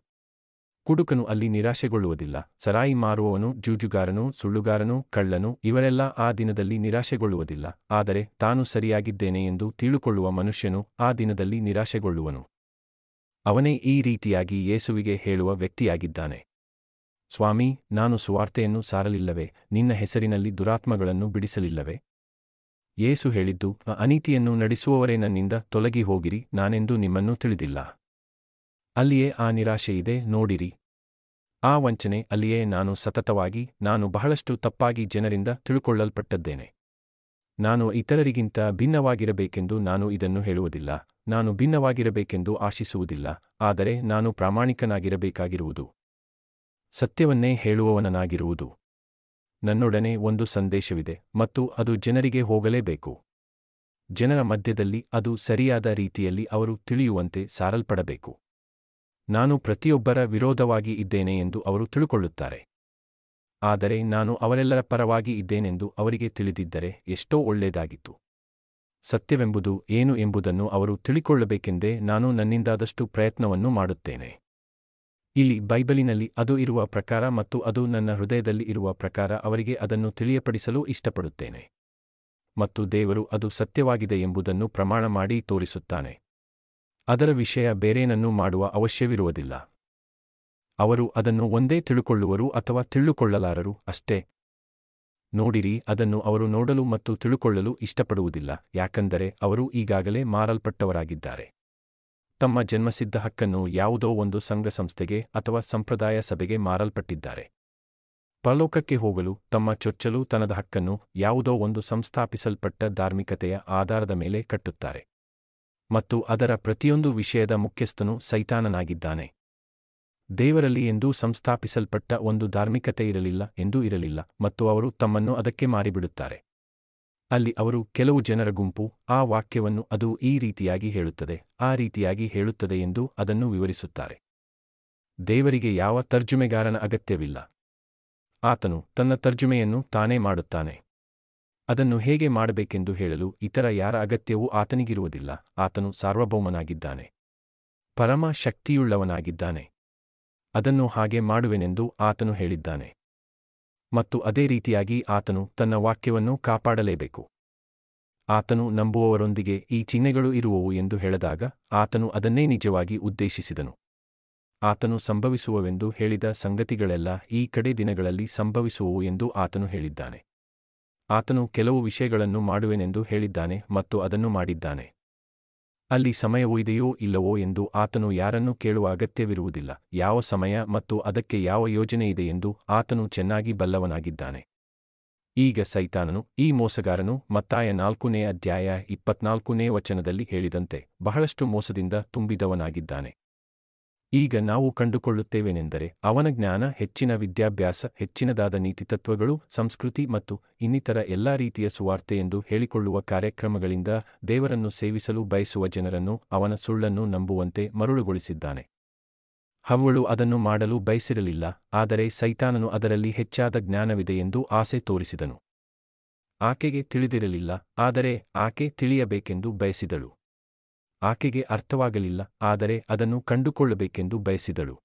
S1: ಕುಡುಕನು ಅಲ್ಲಿ ನಿರಾಶೆಗೊಳ್ಳುವುದಿಲ್ಲ. ಸರಾಯಿ ಮಾರುವವನು, ಜೂಜುಗಾರನು, ಸುಳ್ಳುಗಾರನು, ಕಳ್ಳನು, ಇವರೆಲ್ಲ ಆ ದಿನದಲ್ಲಿ ನಿರಾಶೆಗೊಳ್ಳುವುದಿಲ್ಲ. ಆದರೆ ತಾನು ಸರಿಯಾಗಿದ್ದೇನೆ ಎಂದು ತಿಳುಕೊಳ್ಳುವ ಮನುಷ್ಯನು ಆ ದಿನದಲ್ಲಿ ನಿರಾಶೆಗೊಳ್ಳುವನು. ಅವನೇ ಈ ರೀತಿಯಾಗಿ ಯೇಸುವಿಗೆ ಹೇಳುವ ವ್ಯಕ್ತಿಯಾಗಿದ್ದಾನೆ. ಸ್ವಾಮಿ, ನಾನು ಸುವಾರ್ತೆಯನ್ನು ಸಾರಲಿಲ್ಲವೇ? ನಿನ್ನ ಹೆಸರಿನಲ್ಲಿ ದುರಾತ್ಮಗಳನ್ನು ಬಿಡಿಸಲಿಲ್ಲವೇ? ಯೇಸು ಹೇಳಿದ್ದು ಅನೀತಿಯನ್ನು ನಡೆಸುವವರೇ ನನ್ನಿಂದ ತೊಲಗಿ ಹೋಗಿರಿ ನಾನೆಂದು ನಿಮ್ಮನ್ನು ತಿಳಿದಿಲ್ಲ. ಅಲ್ಲಿಯೇ ಆ ನಿರಾಶೆಯಿದೆ ನೋಡಿರಿ. ಆ ವಂಚನೆ ಅಲ್ಲಿಯೇ ನಾನು ಸತತವಾಗಿ, ನಾನು ಬಹಳಷ್ಟು ತಪ್ಪಾಗಿ ಜನರಿಂದ ತಿಳುಕೊಳ್ಳಲ್ಪಟ್ಟದ್ದೇನೆ. ನಾನು ಇತರರಿಗಿಂತ ಭಿನ್ನವಾಗಿರಬೇಕೆಂದು ನಾನು ಇದನ್ನು ಹೇಳುವುದಿಲ್ಲ. ನಾನು ಭಿನ್ನವಾಗಿರಬೇಕೆಂದು ಆಶಿಸುವುದಿಲ್ಲ, ಆದರೆ ನಾನು ಪ್ರಾಮಾಣಿಕನಾಗಿರಬೇಕಾಗಿರುವುದು. ಸತ್ಯವನ್ನೇ ಹೇಳುವವನನಾಗಿರುವುದು. ನನ್ನೊಡನೆ ಒಂದು ಸಂದೇಶವಿದೆ, ಮತ್ತು ಅದು ಜನರಿಗೆ ಹೋಗಲೇಬೇಕು. ಜನರ ಮಧ್ಯದಲ್ಲಿ ಅದು ಸರಿಯಾದ ರೀತಿಯಲ್ಲಿ ಅವರು ತಿಳಿಯುವಂತೆ ಸಾರಲ್ಪಡಬೇಕು. ನಾನು ಪ್ರತಿಯೊಬ್ಬರ ವಿರೋಧವಾಗಿ ಇದ್ದೇನೆ ಎಂದು ಅವರು ತಿಳುಕೊಳ್ಳುತ್ತಾರೆ. ಆದರೆ ನಾನು ಅವರೆಲ್ಲರ ಪರವಾಗಿ ಇದ್ದೇನೆಂದು ಅವರಿಗೆ ತಿಳಿದಿದ್ದರೆ ಎಷ್ಟೋ ಒಳ್ಳೆಯದಾಗಿತ್ತು. ಸತ್ಯವೆಂಬುದು ಏನು ಎಂಬುದನ್ನು ಅವರು ತಿಳಿಕೊಳ್ಳಬೇಕೆಂದೇ ನಾನು ನನ್ನಿಂದಾದಷ್ಟು ಪ್ರಯತ್ನವನ್ನು ಮಾಡುತ್ತೇನೆ. ಇಲ್ಲಿ ಬೈಬಲಿನಲ್ಲಿ ಅದು ಇರುವ ಪ್ರಕಾರ ಮತ್ತು ಅದು ನನ್ನ ಹೃದಯದಲ್ಲಿ ಇರುವ ಪ್ರಕಾರ ಅವರಿಗೆ ಅದನ್ನು ತಿಳಿಯಪಡಿಸಲು ಇಷ್ಟಪಡುತ್ತೇನೆ. ಮತ್ತು ದೇವರು ಅದು ಸತ್ಯವಾಗಿದೆ ಎಂಬುದನ್ನು ಪ್ರಮಾಣ ಮಾಡಿ ತೋರಿಸುತ್ತಾನೆ. ಅದರ ವಿಷಯ ಬೇರೇನನ್ನೂ ಮಾಡುವ ಅವಶ್ಯವಿರುವುದಿಲ್ಲ. ಅವರು ಅದನ್ನು ಒಂದೇ ತಿಳುಕೊಳ್ಳುವರು ಅಥವಾ ತಿಳುಕೊಳ್ಳಲಾರರು ಅಷ್ಟೇ. ನೋಡಿರಿ, ಅದನ್ನು ಅವರು ನೋಡಲು ಮತ್ತು ತಿಳುಕೊಳ್ಳಲು ಇಷ್ಟಪಡುವುದಿಲ್ಲ, ಯಾಕಂದರೆ ಅವರು ಈಗಾಗಲೇ ಮಾರಲ್ಪಟ್ಟವರಾಗಿದ್ದಾರೆ. ತಮ್ಮ ಜನ್ಮಸಿದ್ಧ ಹಕ್ಕನ್ನು ಯಾವುದೋ ಒಂದು ಸಂಘ ಸಂಸ್ಥೆಗೆ ಅಥವಾ ಸಂಪ್ರದಾಯ ಸಭೆಗೆ ಮಾರಲ್ಪಟ್ಟಿದ್ದಾರೆ. ಪರಲೋಕಕ್ಕೆ ಹೋಗಲು, ತಮ್ಮ ಚೊಚ್ಚಲು ತನದ ಹಕ್ಕನ್ನು ಯಾವುದೋ ಒಂದು ಸಂಸ್ಥಾಪಿಸಲ್ಪಟ್ಟ ಧಾರ್ಮಿಕತೆಯ ಆಧಾರದ ಮೇಲೆ ಕಟ್ಟುತ್ತಾರೆ. ಮತ್ತು ಅದರ ಪ್ರತಿಯೊಂದು ವಿಷಯದ ಮುಖ್ಯಸ್ಥನು ಸೈತಾನನಾಗಿದ್ದಾನೆ. ದೇವರಲ್ಲಿ ಎಂದೂ ಸಂಸ್ಥಾಪಿಸಲ್ಪಟ್ಟ ಒಂದು ಧಾರ್ಮಿಕತೆ ಇರಲಿಲ್ಲ ಎಂದೂ ಇರಲಿಲ್ಲ ಮತ್ತು ಅವರು ತಮ್ಮನ್ನು ಅದಕ್ಕೆ ಮಾರಿಬಿಡುತ್ತಾರೆ. ಅಲ್ಲಿ ಅವರು ಕೆಲವು ಜನರ ಗುಂಪು, ಆ ವಾಕ್ಯವನ್ನು ಅದು ಈ ರೀತಿಯಾಗಿ ಹೇಳುತ್ತದೆ, ಆ ರೀತಿಯಾಗಿ ಹೇಳುತ್ತದೆ ಎಂದು ಅದನ್ನು ವಿವರಿಸುತ್ತಾರೆ. ದೇವರಿಗೆ ಯಾವ ತರ್ಜುಮೆಗಾರನ ಅಗತ್ಯವಿಲ್ಲ. ಆತನು ತನ್ನ ತರ್ಜುಮೆಯನ್ನು ತಾನೇ ಮಾಡುತ್ತಾನೆ. ಅದನ್ನು ಹೇಗೆ ಮಾಡಬೇಕೆಂದು ಹೇಳಲು ಇತರ ಯಾರ ಅಗತ್ಯವೂ ಆತನಿಗಿರುವುದಿಲ್ಲ. ಆತನು ಸಾರ್ವಭೌಮನಾಗಿದ್ದಾನೆ. ಪರಮ ಶಕ್ತಿಯುಳ್ಳವನಾಗಿದ್ದಾನೆ ಅದನ್ನು ಹಾಗೆ ಮಾಡುವೆನೆಂದು ಆತನು ಹೇಳಿದ್ದಾನೆ. ಮತ್ತು ಅದೇ ರೀತಿಯಾಗಿ ಆತನು ತನ್ನ ವಾಕ್ಯವನ್ನು ಕಾಪಾಡಲೇಬೇಕು. ಆತನು ನಂಬುವವರೊಂದಿಗೆ ಈ ಚಿಹ್ನೆಗಳು ಇರುವವು ಎಂದು ಹೇಳಿದಾಗ ಆತನು ಅದನ್ನೇ ನಿಜವಾಗಿ ಉದ್ದೇಶಿಸಿದನು. ಆತನು ಸಂಭವಿಸುವವೆಂದು ಹೇಳಿದ ಸಂಗತಿಗಳೆಲ್ಲ ಈ ಕಡೆ ದಿನಗಳಲ್ಲಿ ಸಂಭವಿಸುವವು ಎಂದು ಆತನು ಹೇಳಿದ್ದಾನೆ. ಆತನು ಕೆಲವು ವಿಷಯಗಳನ್ನು ಮಾಡುವೆನೆಂದು ಹೇಳಿದ್ದಾನೆ ಮತ್ತು ಅದನ್ನು ಮಾಡಿದ್ದಾನೆ. ಅಲ್ಲಿ ಸಮಯವೂ ಇದೆಯೋ ಇಲ್ಲವೋ ಎಂದು ಆತನು ಯಾರನ್ನೂ ಕೇಳುವ ಅಗತ್ಯವಿರುವುದಿಲ್ಲ, ಯಾವ ಸಮಯ ಮತ್ತು ಅದಕ್ಕೆ ಯಾವ ಯೋಜನೆ ಇದೆ ಎಂದು ಆತನು ಚೆನ್ನಾಗಿ ಬಲ್ಲವನಾಗಿದ್ದಾನೆ. ಈಗ ಸೈತಾನನು, ಈ ಮೋಸಗಾರನು ಮತ್ತಾಯ ನಾಲ್ಕನೇ ಅಧ್ಯಾಯ ಇಪ್ಪತ್ನಾಲ್ಕನೇ ವಚನದಲ್ಲಿ ಹೇಳಿದಂತೆ ಬಹಳಷ್ಟು ಮೋಸದಿಂದ ತುಂಬಿದವನಾಗಿದ್ದಾನೆ. ಈಗ ನಾವು ಕಂಡುಕೊಳ್ಳುತ್ತೇವೆನೆಂದರೆ ಅವನ ಜ್ಞಾನ ಹೆಚ್ಚಿನ ವಿದ್ಯಾಭ್ಯಾಸ, ಹೆಚ್ಚಿನದಾದ ನೀತಿತತ್ವಗಳು ಸಂಸ್ಕೃತಿ ಮತ್ತು ಇನ್ನಿತರ ಎಲ್ಲಾ ರೀತಿಯ ಸುವಾರ್ತೆ ಎಂದು ಹೇಳಿಕೊಳ್ಳುವ ಕಾರ್ಯಕ್ರಮಗಳಿಂದ ದೇವರನ್ನು ಸೇವಿಸಲು ಬಯಸುವ ಜನರನ್ನು ಅವನ ಸುಳ್ಳನ್ನು ನಂಬುವಂತೆ ಮರುಳುಗೊಳಿಸಿದ್ದಾನೆ. ಹವ್ವಳು ಅದನ್ನು ಮಾಡಲು ಬಯಸಿರಲಿಲ್ಲ, ಆದರೆ ಸೈತಾನನು ಅದರಲ್ಲಿ ಹೆಚ್ಚಾದ ಜ್ಞಾನವಿದೆ ಎಂದು ಆಸೆ ತೋರಿಸಿದನು. ಆಕೆಗೆ ತಿಳಿದಿರಲಿಲ್ಲ, ಆದರೆ ಆಕೆ ತಿಳಿಯಬೇಕೆಂದು ಬಯಸಿದಳು. ಆಕೆಗೆ ಅರ್ಥವಾಗಲಿಲ್ಲ, ಆದರೆ ಅದನ್ನು ಕಂಡುಕೊಳ್ಳಬೇಕೆಂದು ಬಯಸಿದಳು.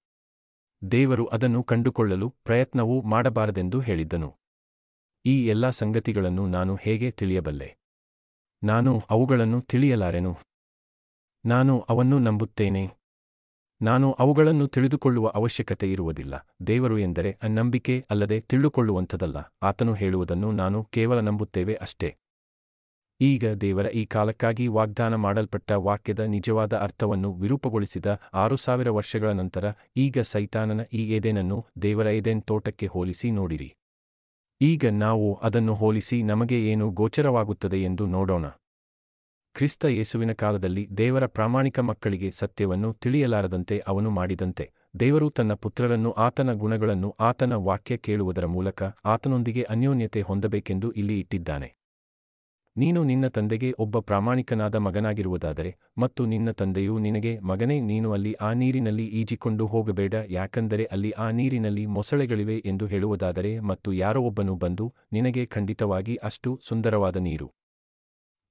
S1: ದೇವರು ಅದನ್ನು ಕಂಡುಕೊಳ್ಳಲು ಪ್ರಯತ್ನವೂ ಮಾಡಬಾರದೆಂದು ಹೇಳಿದ್ದನು. ಈ ಎಲ್ಲಾ ಸಂಗತಿಗಳನ್ನು ನಾನು ಹೇಗೆ ತಿಳಿಯಬಲ್ಲೆ? ನಾನು ಅವುಗಳನ್ನು ತಿಳಿಯಲಾರೆನು? ನಾನು ಅವನ್ನು ನಂಬುತ್ತೇನೆ? ನಾನು ಅವುಗಳನ್ನು ತಿಳಿದುಕೊಳ್ಳುವ ಅವಶ್ಯಕತೆ ಇರುವುದಿಲ್ಲ, ದೇವರು ಎಂದರೆ ನಂಬಿಕೆ ಅಲ್ಲದೆ ತಿಳಿದುಕೊಳ್ಳುವಂಥದಲ್ಲ ಆತನು ಹೇಳುವುದನ್ನು ನಾನು ಕೇವಲ ನಂಬುತ್ತೇವೆ ಅಷ್ಟೇ. ಈಗ ದೇವರ ಈ ಕಾಲಕ್ಕಾಗಿ ವಾಗ್ದಾನ ಮಾಡಲ್ಪಟ್ಟ ವಾಕ್ಯದ ನಿಜವಾದ ಅರ್ಥವನ್ನು ವಿರೂಪಗೊಳಿಸಿದ ಆರು ಸಾವಿರ ವರ್ಷಗಳ ನಂತರ ಈಗ ಸೈತಾನನ ಈ ಏದೇನನ್ನು ದೇವರ ಏದೇನ್ ತೋಟಕ್ಕೆ ಹೋಲಿಸಿ ನೋಡಿರಿ. ಈಗ ನಾವು ಅದನ್ನು ಹೋಲಿಸಿ ನಮಗೆ ಏನು ಗೋಚರವಾಗುತ್ತದೆ ಎಂದು ನೋಡೋಣ. ಕ್ರಿಸ್ತ ಯೇಸುವಿನ ಕಾಲದಲ್ಲಿ ದೇವರ ಪ್ರಾಮಾಣಿಕ ಮಕ್ಕಳಿಗೆ ಸತ್ಯವನ್ನು ತಿಳಿಯಲಾರದಂತೆ ಅವನು ಮಾಡಿದಂತೆ, ದೇವರು ತನ್ನ ಪುತ್ರರನ್ನು ಆತನ ಗುಣಗಳನ್ನು ಆತನ ವಾಕ್ಯ ಕೇಳುವುದರ ಮೂಲಕ ಆತನೊಂದಿಗೆ ಅನ್ಯೋನ್ಯತೆ ಹೊಂದಬೇಕೆಂದು ಇಲ್ಲಿ ಇಟ್ಟಿದ್ದಾನೆ. ನೀನು ನಿನ್ನ ತಂದೆಗೆ ಒಬ್ಬ ಪ್ರಾಮಾಣಿಕನಾದ ಮಗನಾಗಿರುವುದಾದರೆ ಮತ್ತು ನಿನ್ನ ತಂದೆಯು ನಿನಗೆ, ಮಗನೇ, ನೀನು ಅಲ್ಲಿ ಆ ನೀರಿನಲ್ಲಿ ಈಜಿಕೊಂಡು ಹೋಗಬೇಡ, ಯಾಕಂದರೆ ಅಲ್ಲಿ ಆ ನೀರಿನಲ್ಲಿ ಮೊಸಳೆಗಳಿವೆ ಎಂದು ಹೇಳುವುದಾದರೆ ಮತ್ತು ಯಾರೋ ಒಬ್ಬನು ಬಂದು ನಿನಗೆ ಖಂಡಿತವಾಗಿ ಅಷ್ಟು ಸುಂದರವಾದ ನೀರು.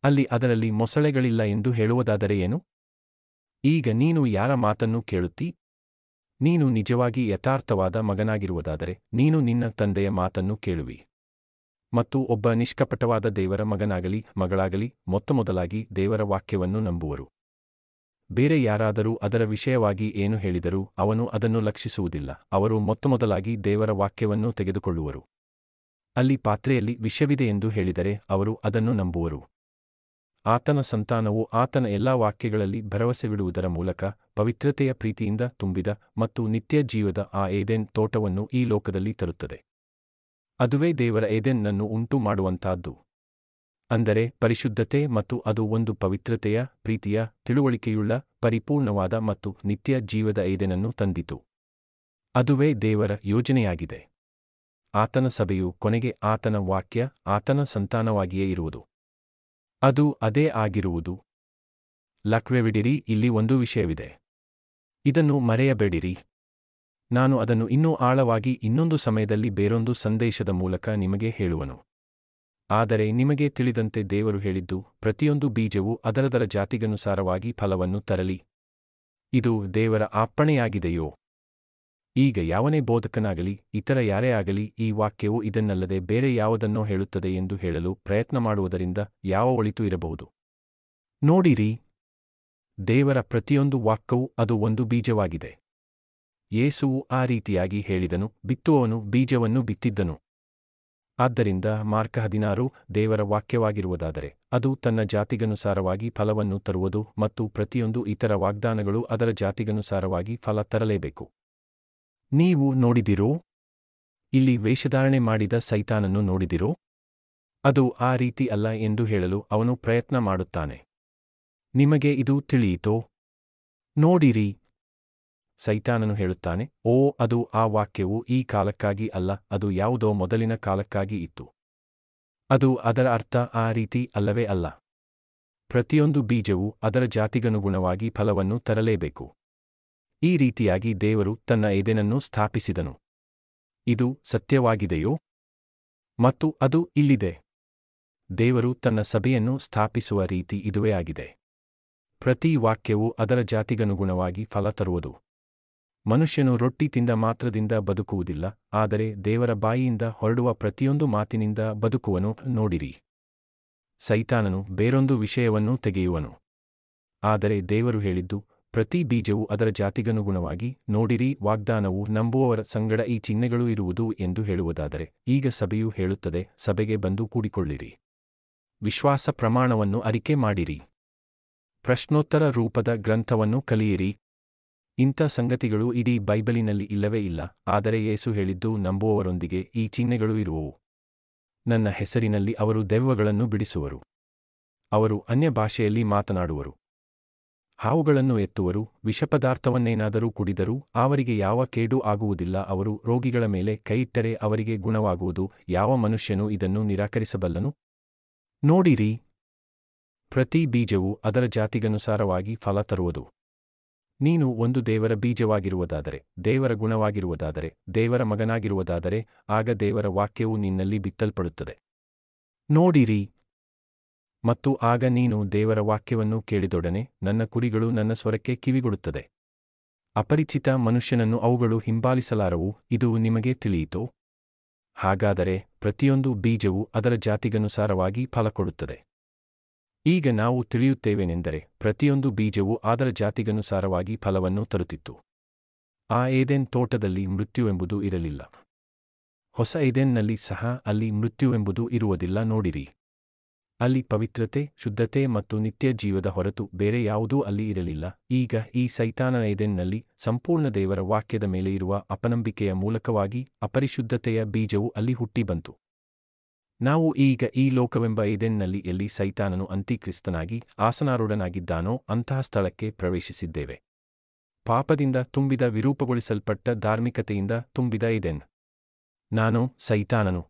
S1: ಅಲ್ಲಿ ಅದರಲ್ಲಿ ಮೊಸಳೆಗಳಿಲ್ಲ ಎಂದು ಹೇಳುವುದಾದರೆ ಏನು? ಈಗ ನೀನು ಯಾರ ಮಾತನ್ನು ಕೇಳುತ್ತಿ? ನೀನು ನಿಜವಾಗಿ ಯಥಾರ್ಥವಾದ ಮಗನಾಗಿರುವುದಾದರೆ ನೀನು ನಿನ್ನ ತಂದೆಯ ಮಾತನ್ನು ಕೇಳುವಿ. ಮತ್ತು ಒಬ್ಬ ನಿಷ್ಕಪಟವಾದ ದೇವರ ಮಗನಾಗಲಿ, ಮಗಳಾಗಲಿ ಮೊತ್ತಮೊದಲಾಗಿ ದೇವರ ವಾಕ್ಯವನ್ನು ನಂಬುವರು. ಬೇರೆ ಯಾರಾದರೂ ಅದರ ವಿಷಯವಾಗಿ ಏನು ಹೇಳಿದರೂ ಅವನು ಅದನ್ನು ಲಕ್ಷಿಸುವುದಿಲ್ಲ, ಅವರು ಮೊತ್ತಮೊದಲಾಗಿ ದೇವರ ವಾಕ್ಯವನ್ನು ತೆಗೆದುಕೊಳ್ಳುವರು. ಅಲ್ಲಿ ಪಾತ್ರೆಯಲ್ಲಿ ವಿಷವಿದೆ ಎಂದು ಹೇಳಿದರೆ ಅವರು ಅದನ್ನು ನಂಬುವರು. ಆತನ ಸಂತಾನವು ಆತನ ಎಲ್ಲಾ ವಾಕ್ಯಗಳಲ್ಲಿ ಭರವಸೆವಿಡುವುದರ ಮೂಲಕ ಪವಿತ್ರತೆಯ ಪ್ರೀತಿಯಿಂದ ತುಂಬಿದ ಮತ್ತು ನಿತ್ಯ ಜೀವದ ಆ ಏದೆನ್ ತೋಟವನ್ನು ಈ ಲೋಕದಲ್ಲಿ ತರುತ್ತದೆ. ಅದುವೇ ದೇವರ ಏದೆನ್ನನ್ನು ಉಂಟು ಮಾಡುವಂತಹದ್ದು ಅಂದರೆ ಪರಿಶುದ್ಧತೆ ಮತ್ತು ಅದು ಒಂದು ಪವಿತ್ರತೆಯ, ಪ್ರೀತಿಯ, ತಿಳುವಳಿಕೆಯುಳ್ಳ, ಪರಿಪೂರ್ಣವಾದ ಮತ್ತು ನಿತ್ಯ ಜೀವದ ಏದೆನನ್ನು ತಂದಿತು. ಅದುವೇ ದೇವರ ಯೋಜನೆಯಾಗಿದೆ. ಆತನ ಸಭೆಯು ಕೊನೆಗೆ ಆತನ ವಾಕ್ಯ, ಆತನ ಸಂತಾನವಾಗಿಯೇ ಇರುವುದು. ಅದು ಅದೇ ಆಗಿರುವುದು. ಲಕ್ವೆವಿಡಿರಿ ಇಲ್ಲಿ ಒಂದು ವಿಷಯವಿದೆ. ಇದನ್ನು ಮರೆಯಬೇಡಿರಿ. ನಾನು ಅದನ್ನು ಇನ್ನೂ ಆಳವಾಗಿ ಇನ್ನೊಂದು ಸಮಯದಲ್ಲಿ ಬೇರೊಂದು ಸಂದೇಶದ ಮೂಲಕ ನಿಮಗೆ ಹೇಳುವನು. ಆದರೆ ನಿಮಗೆ ತಿಳಿದಂತೆ ದೇವರು ಹೇಳಿದ್ದು, ಪ್ರತಿಯೊಂದು ಬೀಜವು ಅದರದರ ಜಾತಿಗನುಸಾರವಾಗಿ ಫಲವನ್ನು ತರಲಿ. ಇದು ದೇವರ ಅಪ್ಪಣೆಯಾಗಿದೆಯೋ? ಈಗ ಯಾವನೇ ಬೋಧಕನಾಗಲಿ, ಇತರ ಯಾರೇ ಆಗಲಿ, ಈ ವಾಕ್ಯವು ಇದನ್ನಲ್ಲದೆ ಬೇರೆ ಯಾವುದನ್ನೋ ಹೇಳುತ್ತದೆ ಎಂದು ಹೇಳಲು ಪ್ರಯತ್ನ ಮಾಡುವುದರಿಂದ ಯಾವ ಒಳಿತು ಇರಬಹುದು? ನೋಡಿರಿ, ದೇವರ ಪ್ರತಿಯೊಂದು ವಾಕ್ಯವು ಅದು ಒಂದು ಬೀಜವಾಗಿದೆ. ಯೇಸುವು ಆ ರೀತಿಯಾಗಿ ಹೇಳಿದನು, ಬಿತ್ತುವವನು ಬೀಜವನ್ನು ಬಿತ್ತಿದ್ದನು. ಆದ್ದರಿಂದ ಮಾರ್ಕ ಹದಿನಾರು ದೇವರ ವಾಕ್ಯವಾಗಿರುವುದಾದರೆ, ಅದು ತನ್ನ ಜಾತಿಗನುಸಾರವಾಗಿ ಫಲವನ್ನು ತರುವುದು ಮತ್ತು ಪ್ರತಿಯೊಂದು ಇತರ ವಾಗ್ದಾನಗಳು ಅದರ ಜಾತಿಗನುಸಾರವಾಗಿ ಫಲ ತರಲೇಬೇಕು. ನೀವು ನೋಡಿದಿರೋ? ಇಲ್ಲಿ ವೇಷಧಾರಣೆ ಮಾಡಿದ ಸೈತಾನನ್ನು ನೋಡಿದಿರೋ? ಅದು ಆ ರೀತಿ ಅಲ್ಲ ಎಂದು ಹೇಳಲು ಅವನು ಪ್ರಯತ್ನ ಮಾಡುತ್ತಾನೆ. ನಿಮಗೆ ಇದು ತಿಳಿಯಿತೋ? ನೋಡಿರಿ. ಸೈತಾನನು ಹೇಳುತ್ತಾನೆ, ಓ, ಅದು ಆ ವಾಕ್ಯವು ಈ ಕಾಲಕ್ಕಾಗಿ ಅಲ್ಲ, ಅದು ಯಾವುದೋ ಮೊದಲಿನ ಕಾಲಕ್ಕಾಗಿ ಇತ್ತು. ಅದು ಅದರ ಅರ್ಥ ಆ ರೀತಿ ಅಲ್ಲವೇ ಅಲ್ಲ. ಪ್ರತಿಯೊಂದು ಬೀಜವು ಅದರ ಜಾತಿಗನುಗುಣವಾಗಿ ಫಲವನ್ನು ತರಲೇಬೇಕು. ಈ ರೀತಿಯಾಗಿ ದೇವರು ತನ್ನ ಎದೆನನ್ನು ಸ್ಥಾಪಿಸಿದನು. ಇದು ಸತ್ಯವಾಗಿದೆಯೋ? ಮತ್ತು ಅದು ಇಲ್ಲಿದೆ. ದೇವರು ತನ್ನ ಸಭೆಯನ್ನು ಸ್ಥಾಪಿಸುವ ರೀತಿ ಇದುವೇ ಆಗಿದೆ. ಪ್ರತಿ ವಾಕ್ಯವು ಅದರ ಜಾತಿಗನುಗುಣವಾಗಿ ಫಲ ತರುವುದು. ಮನುಷ್ಯನು ರೊಟ್ಟಿ ತಿಂದ ಮಾತ್ರದಿಂದ ಬದುಕುವುದಿಲ್ಲ, ಆದರೆ ದೇವರ ಬಾಯಿಯಿಂದ ಹೊರಡುವ ಪ್ರತಿಯೊಂದು ಮಾತಿನಿಂದ ಬದುಕುವನು ನೋಡಿರಿ. ಸೈತಾನನು ಬೇರೊಂದು ವಿಷಯವನ್ನು ತೆಗೆಯುವನು. ಆದರೆ ದೇವರು ಹೇಳಿದ್ದು, ಪ್ರತಿ ಬೀಜವು ಅದರ ಜಾತಿಗನುಗುಣವಾಗಿ, ನೋಡಿರಿ, ವಾಗ್ದಾನವು ನಂಬುವವರ ಸಂಗಡ ಈ ಚಿಹ್ನೆಗಳು ಇರುವುದು ಎಂದು ಹೇಳುವುದಾದರೆ, ಈಗ ಸಭೆಯು ಹೇಳುತ್ತದೆ, ಸಭೆಗೆ ಬಂದು ಕೂಡಿಕೊಳ್ಳಿರಿ. ವಿಶ್ವಾಸ ಪ್ರಮಾಣವನ್ನು ಅರಿಕೆ ಮಾಡಿರಿ. ಪ್ರಶ್ನೋತ್ತರ ರೂಪದ ಗ್ರಂಥವನ್ನು ಕಲಿಯಿರಿ. ಇಂಥ ಸಂಗತಿಗಳು ಇಡೀ ಬೈಬಲಿನಲ್ಲಿ ಇಲ್ಲವೇ ಇಲ್ಲ, ಆದರೆ ಯೇಸು ಹೇಳಿದ್ದು ನಂಬುವವರೊಂದಿಗೆ ಈ ಚಿಹ್ನೆಗಳು ಇರುವವು. ನನ್ನ ಹೆಸರಿನಲ್ಲಿ ಅವರು ದೆವ್ವಗಳನ್ನು ಬಿಡಿಸುವರು. ಅವರು ಅನ್ಯ ಭಾಷೆಯಲ್ಲಿ ಮಾತನಾಡುವರು. ಹಾವುಗಳನ್ನು ಎತ್ತುವರು, ವಿಷಪದಾರ್ಥವನ್ನೇನಾದರೂ ಕುಡಿದರೂ ಅವರಿಗೆ ಯಾವ ಕೇಡು ಆಗುವುದಿಲ್ಲ, ಅವರು ರೋಗಿಗಳ ಮೇಲೆ ಕೈಯಿಟ್ಟರೆ ಅವರಿಗೆ ಗುಣವಾಗುವುದು, ಯಾವ ಮನುಷ್ಯನೂ ಇದನ್ನು ನಿರಾಕರಿಸಬಲ್ಲನು? ನೋಡಿರಿ, ಪ್ರತಿ ಬೀಜವು ಅದರ ಜಾತಿಗನುಸಾರವಾಗಿ ಫಲ ತರುವುದು. ನೀನು ಒಂದು ದೇವರ ಬೀಜವಾಗಿರುವುದಾದರೆ, ದೇವರ ಗುಣವಾಗಿರುವುದಾದರೆ, ದೇವರ ಮಗನಾಗಿರುವುದಾದರೆ, ಆಗ ದೇವರ ವಾಕ್ಯವು ನಿನ್ನಲ್ಲಿ ಬಿತ್ತಲ್ಪಡುತ್ತದೆ. ನೋಡಿರಿ. ಮತ್ತು ಆಗ ನೀನು ದೇವರ ವಾಕ್ಯವನ್ನು ಕೇಳಿದೊಡನೆ ನನ್ನ ಕುರಿಗಳು ನನ್ನ ಸ್ವರಕ್ಕೆ ಕಿವಿಗೊಡುತ್ತದೆ. ಅಪರಿಚಿತ ಮನುಷ್ಯನನ್ನು ಅವುಗಳು ಹಿಂಬಾಲಿಸಲಾರವು, ಇದು ನಿಮಗೆ ತಿಳಿಯಿತೋ? ಹಾಗಾದರೆ ಪ್ರತಿಯೊಂದು ಬೀಜವು ಅದರ ಜಾತಿಗನುಸಾರವಾಗಿ ಫಲ ಕೊಡುತ್ತದೆ ಈಗ ನಾವು ತಿಳಿಯುತ್ತೇವೆನೆಂದರೆ ಪ್ರತಿಯೊಂದು ಬೀಜವು ಅದರ ಜಾತಿಗನುಸಾರವಾಗಿ ಫಲವನ್ನು ತರುತ್ತಿತ್ತು. ಆ ಏದೆನ್ ತೋಟದಲ್ಲಿ ಮೃತ್ಯುವೆಂಬುದು ಇರಲಿಲ್ಲ. ಹೊಸ ಏದೆನ್ನಲ್ಲಿ ಸಹ ಅಲ್ಲಿ ಮೃತ್ಯುವೆಂಬುದು ಇರುವುದಿಲ್ಲ ನೋಡಿರಿ. ಅಲ್ಲಿ ಪವಿತ್ರತೆ, ಶುದ್ಧತೆ ಮತ್ತು ನಿತ್ಯ ಜೀವದ ಹೊರತು ಬೇರೆ ಯಾವುದೂ ಅಲ್ಲಿ ಇರಲಿಲ್ಲ. ಈಗ ಈ ಸೈತಾನನ ಏದೆನ್ನಲ್ಲಿ ಸಂಪೂರ್ಣ ದೇವರ ವಾಕ್ಯದ ಮೇಲೆ ಇರುವ ಅಪನಂಬಿಕೆಯ ಮೂಲಕವಾಗಿ ಅಪರಿಶುದ್ಧತೆಯ ಬೀಜವು ಅಲ್ಲಿ ಹುಟ್ಟಿ ಬಂತು ನಾವು ಈಗ ಈ ಲೋಕವೆಂಬ ಏದೆನ್ನಲ್ಲಿ ಎಲ್ಲಿ ಸೈತಾನನು ಅಂತಿಕ್ರಿಸ್ತನಾಗಿ ಆಸನಾರೂಢನಾಗಿದ್ದಾನೋ ಅಂತಹ ಸ್ಥಳಕ್ಕೆ ಪ್ರವೇಶಿಸಿದ್ದೇವೆ. ಪಾಪದಿಂದ ತುಂಬಿದ ವಿರೂಪಗೊಳಿಸಲ್ಪಟ್ಟ ಧಾರ್ಮಿಕತೆಯಿಂದ ತುಂಬಿದ ಇದೆನ್ ನಾನು ಸೈತಾನನು.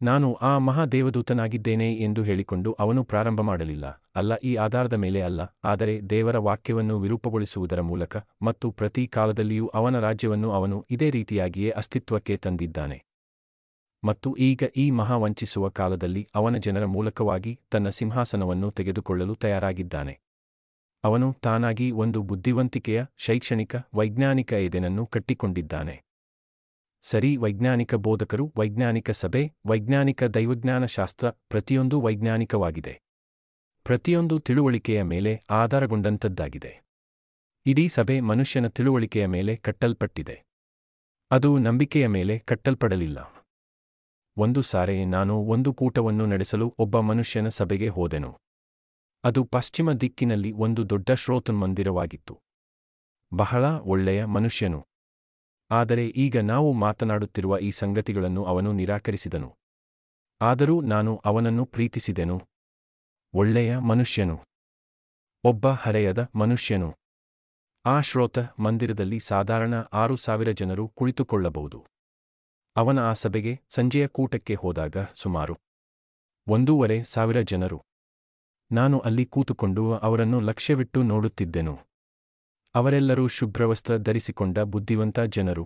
S1: ನಾನು ಆ ಮಹಾದೇವದೂತನಾಗಿದ್ದೇನೆ ಎಂದು ಹೇಳಿಕೊಂಡು ಅವನು ಪ್ರಾರಂಭ ಮಾಡಲಿಲ್ಲ. ಅಲ್ಲ, ಈ ಆಧಾರದ ಮೇಲೆ ಅಲ್ಲ, ಆದರೆ ದೇವರ ವಾಕ್ಯವನ್ನು ವಿರೂಪಗೊಳಿಸುವುದರ ಮೂಲಕ ಮತ್ತು ಪ್ರತಿ ಕಾಲದಲ್ಲಿಯೂ ಅವನ ರಾಜ್ಯವನ್ನು ಅವನು ಇದೇ ರೀತಿಯಾಗಿಯೇ ಅಸ್ತಿತ್ವಕ್ಕೆ ತಂದಿದ್ದಾನೆ. ಮತ್ತು ಈಗ ಈ ಮಹಾವಂಚಿಸುವ ಕಾಲದಲ್ಲಿ ಅವನ ಜನರ ಮೂಲಕವಾಗಿ ತನ್ನ ಸಿಂಹಾಸನವನ್ನು ತೆಗೆದುಕೊಳ್ಳಲು ತಯಾರಾಗಿದ್ದಾನೆ. ಅವನು ತಾನಾಗಿ ಒಂದು ಬುದ್ಧಿವಂತಿಕೆಯ, ಶೈಕ್ಷಣಿಕ, ವೈಜ್ಞಾನಿಕ ಎದೆನನ್ನು ಕಟ್ಟಿಕೊಂಡಿದ್ದಾನೆ. ಸರಿ, ವೈಜ್ಞಾನಿಕ ಬೋಧಕರು, ವೈಜ್ಞಾನಿಕ ಸಭೆ, ವೈಜ್ಞಾನಿಕ ದೈವಜ್ಞಾನ ಶಾಸ್ತ್ರ ಪ್ರತಿಯೊಂದು ವೈಜ್ಞಾನಿಕವಾಗಿದೆ. ಪ್ರತಿಯೊಂದು ತಿಳುವಳಿಕೆಯ ಮೇಲೆ ಆಧಾರಗೊಂಡಂಥದ್ದಾಗಿದೆ. ಇಡೀ ಸಭೆ ಮನುಷ್ಯನ ತಿಳುವಳಿಕೆಯ ಮೇಲೆ ಕಟ್ಟಲ್ಪಟ್ಟಿದೆ. ಅದು ನಂಬಿಕೆಯ ಮೇಲೆ ಕಟ್ಟಲ್ಪಡಲಿಲ್ಲ. ಒಂದು ಸಾರಿ ನಾನು ಒಂದು ಕೂಟವನ್ನು ನಡೆಸಲು ಒಬ್ಬ ಮನುಷ್ಯನ ಸಭೆಗೆ ಹೋದೆನು. ಅದು ಪಶ್ಚಿಮ ದಿಕ್ಕಿನಲ್ಲಿ ಒಂದು ದೊಡ್ಡ ಶ್ರೋತೃಮಂದಿರವಾಗಿತ್ತು ಬಹಳ ಒಳ್ಳೆಯ ಮನುಷ್ಯನು. ಆದರೆ ಈಗ ನಾವು ಮಾತನಾಡುತ್ತಿರುವ ಈ ಸಂಗತಿಗಳನ್ನು ಅವನು ನಿರಾಕರಿಸಿದನು. ಆದರೂ ನಾನು ಅವನನ್ನು ಪ್ರೀತಿಸಿದೆನು. ಒಳ್ಳೆಯ ಮನುಷ್ಯನು. ಒಬ್ಬ ಹರೆಯದ ಮನುಷ್ಯನು. ಆ ಶ್ರೋತ ಮಂದಿರದಲ್ಲಿ ಸಾಧಾರಣ ಆರು ಸಾವಿರ ಜನರು ಕುಳಿತುಕೊಳ್ಳಬಹುದು. ಅವನ ಆ ಸಭೆಗೆ ಸಂಜೆಯ ಕೂಟಕ್ಕೆ ಹೋದಾಗ ಸುಮಾರು ಒಂದೂವರೆ ಸಾವಿರ ಜನರು. ನಾನು ಅಲ್ಲಿ ಕೂತುಕೊಂಡು ಅವರನ್ನು ಲಕ್ಷ್ಯವಿಟ್ಟು ನೋಡುತ್ತಿದ್ದೆನು. ಅವರೆಲ್ಲರೂ ಶುಭ್ರವಸ್ತ್ರ ಧರಿಸಿಕೊಂಡ ಬುದ್ಧಿವಂತ ಜನರು.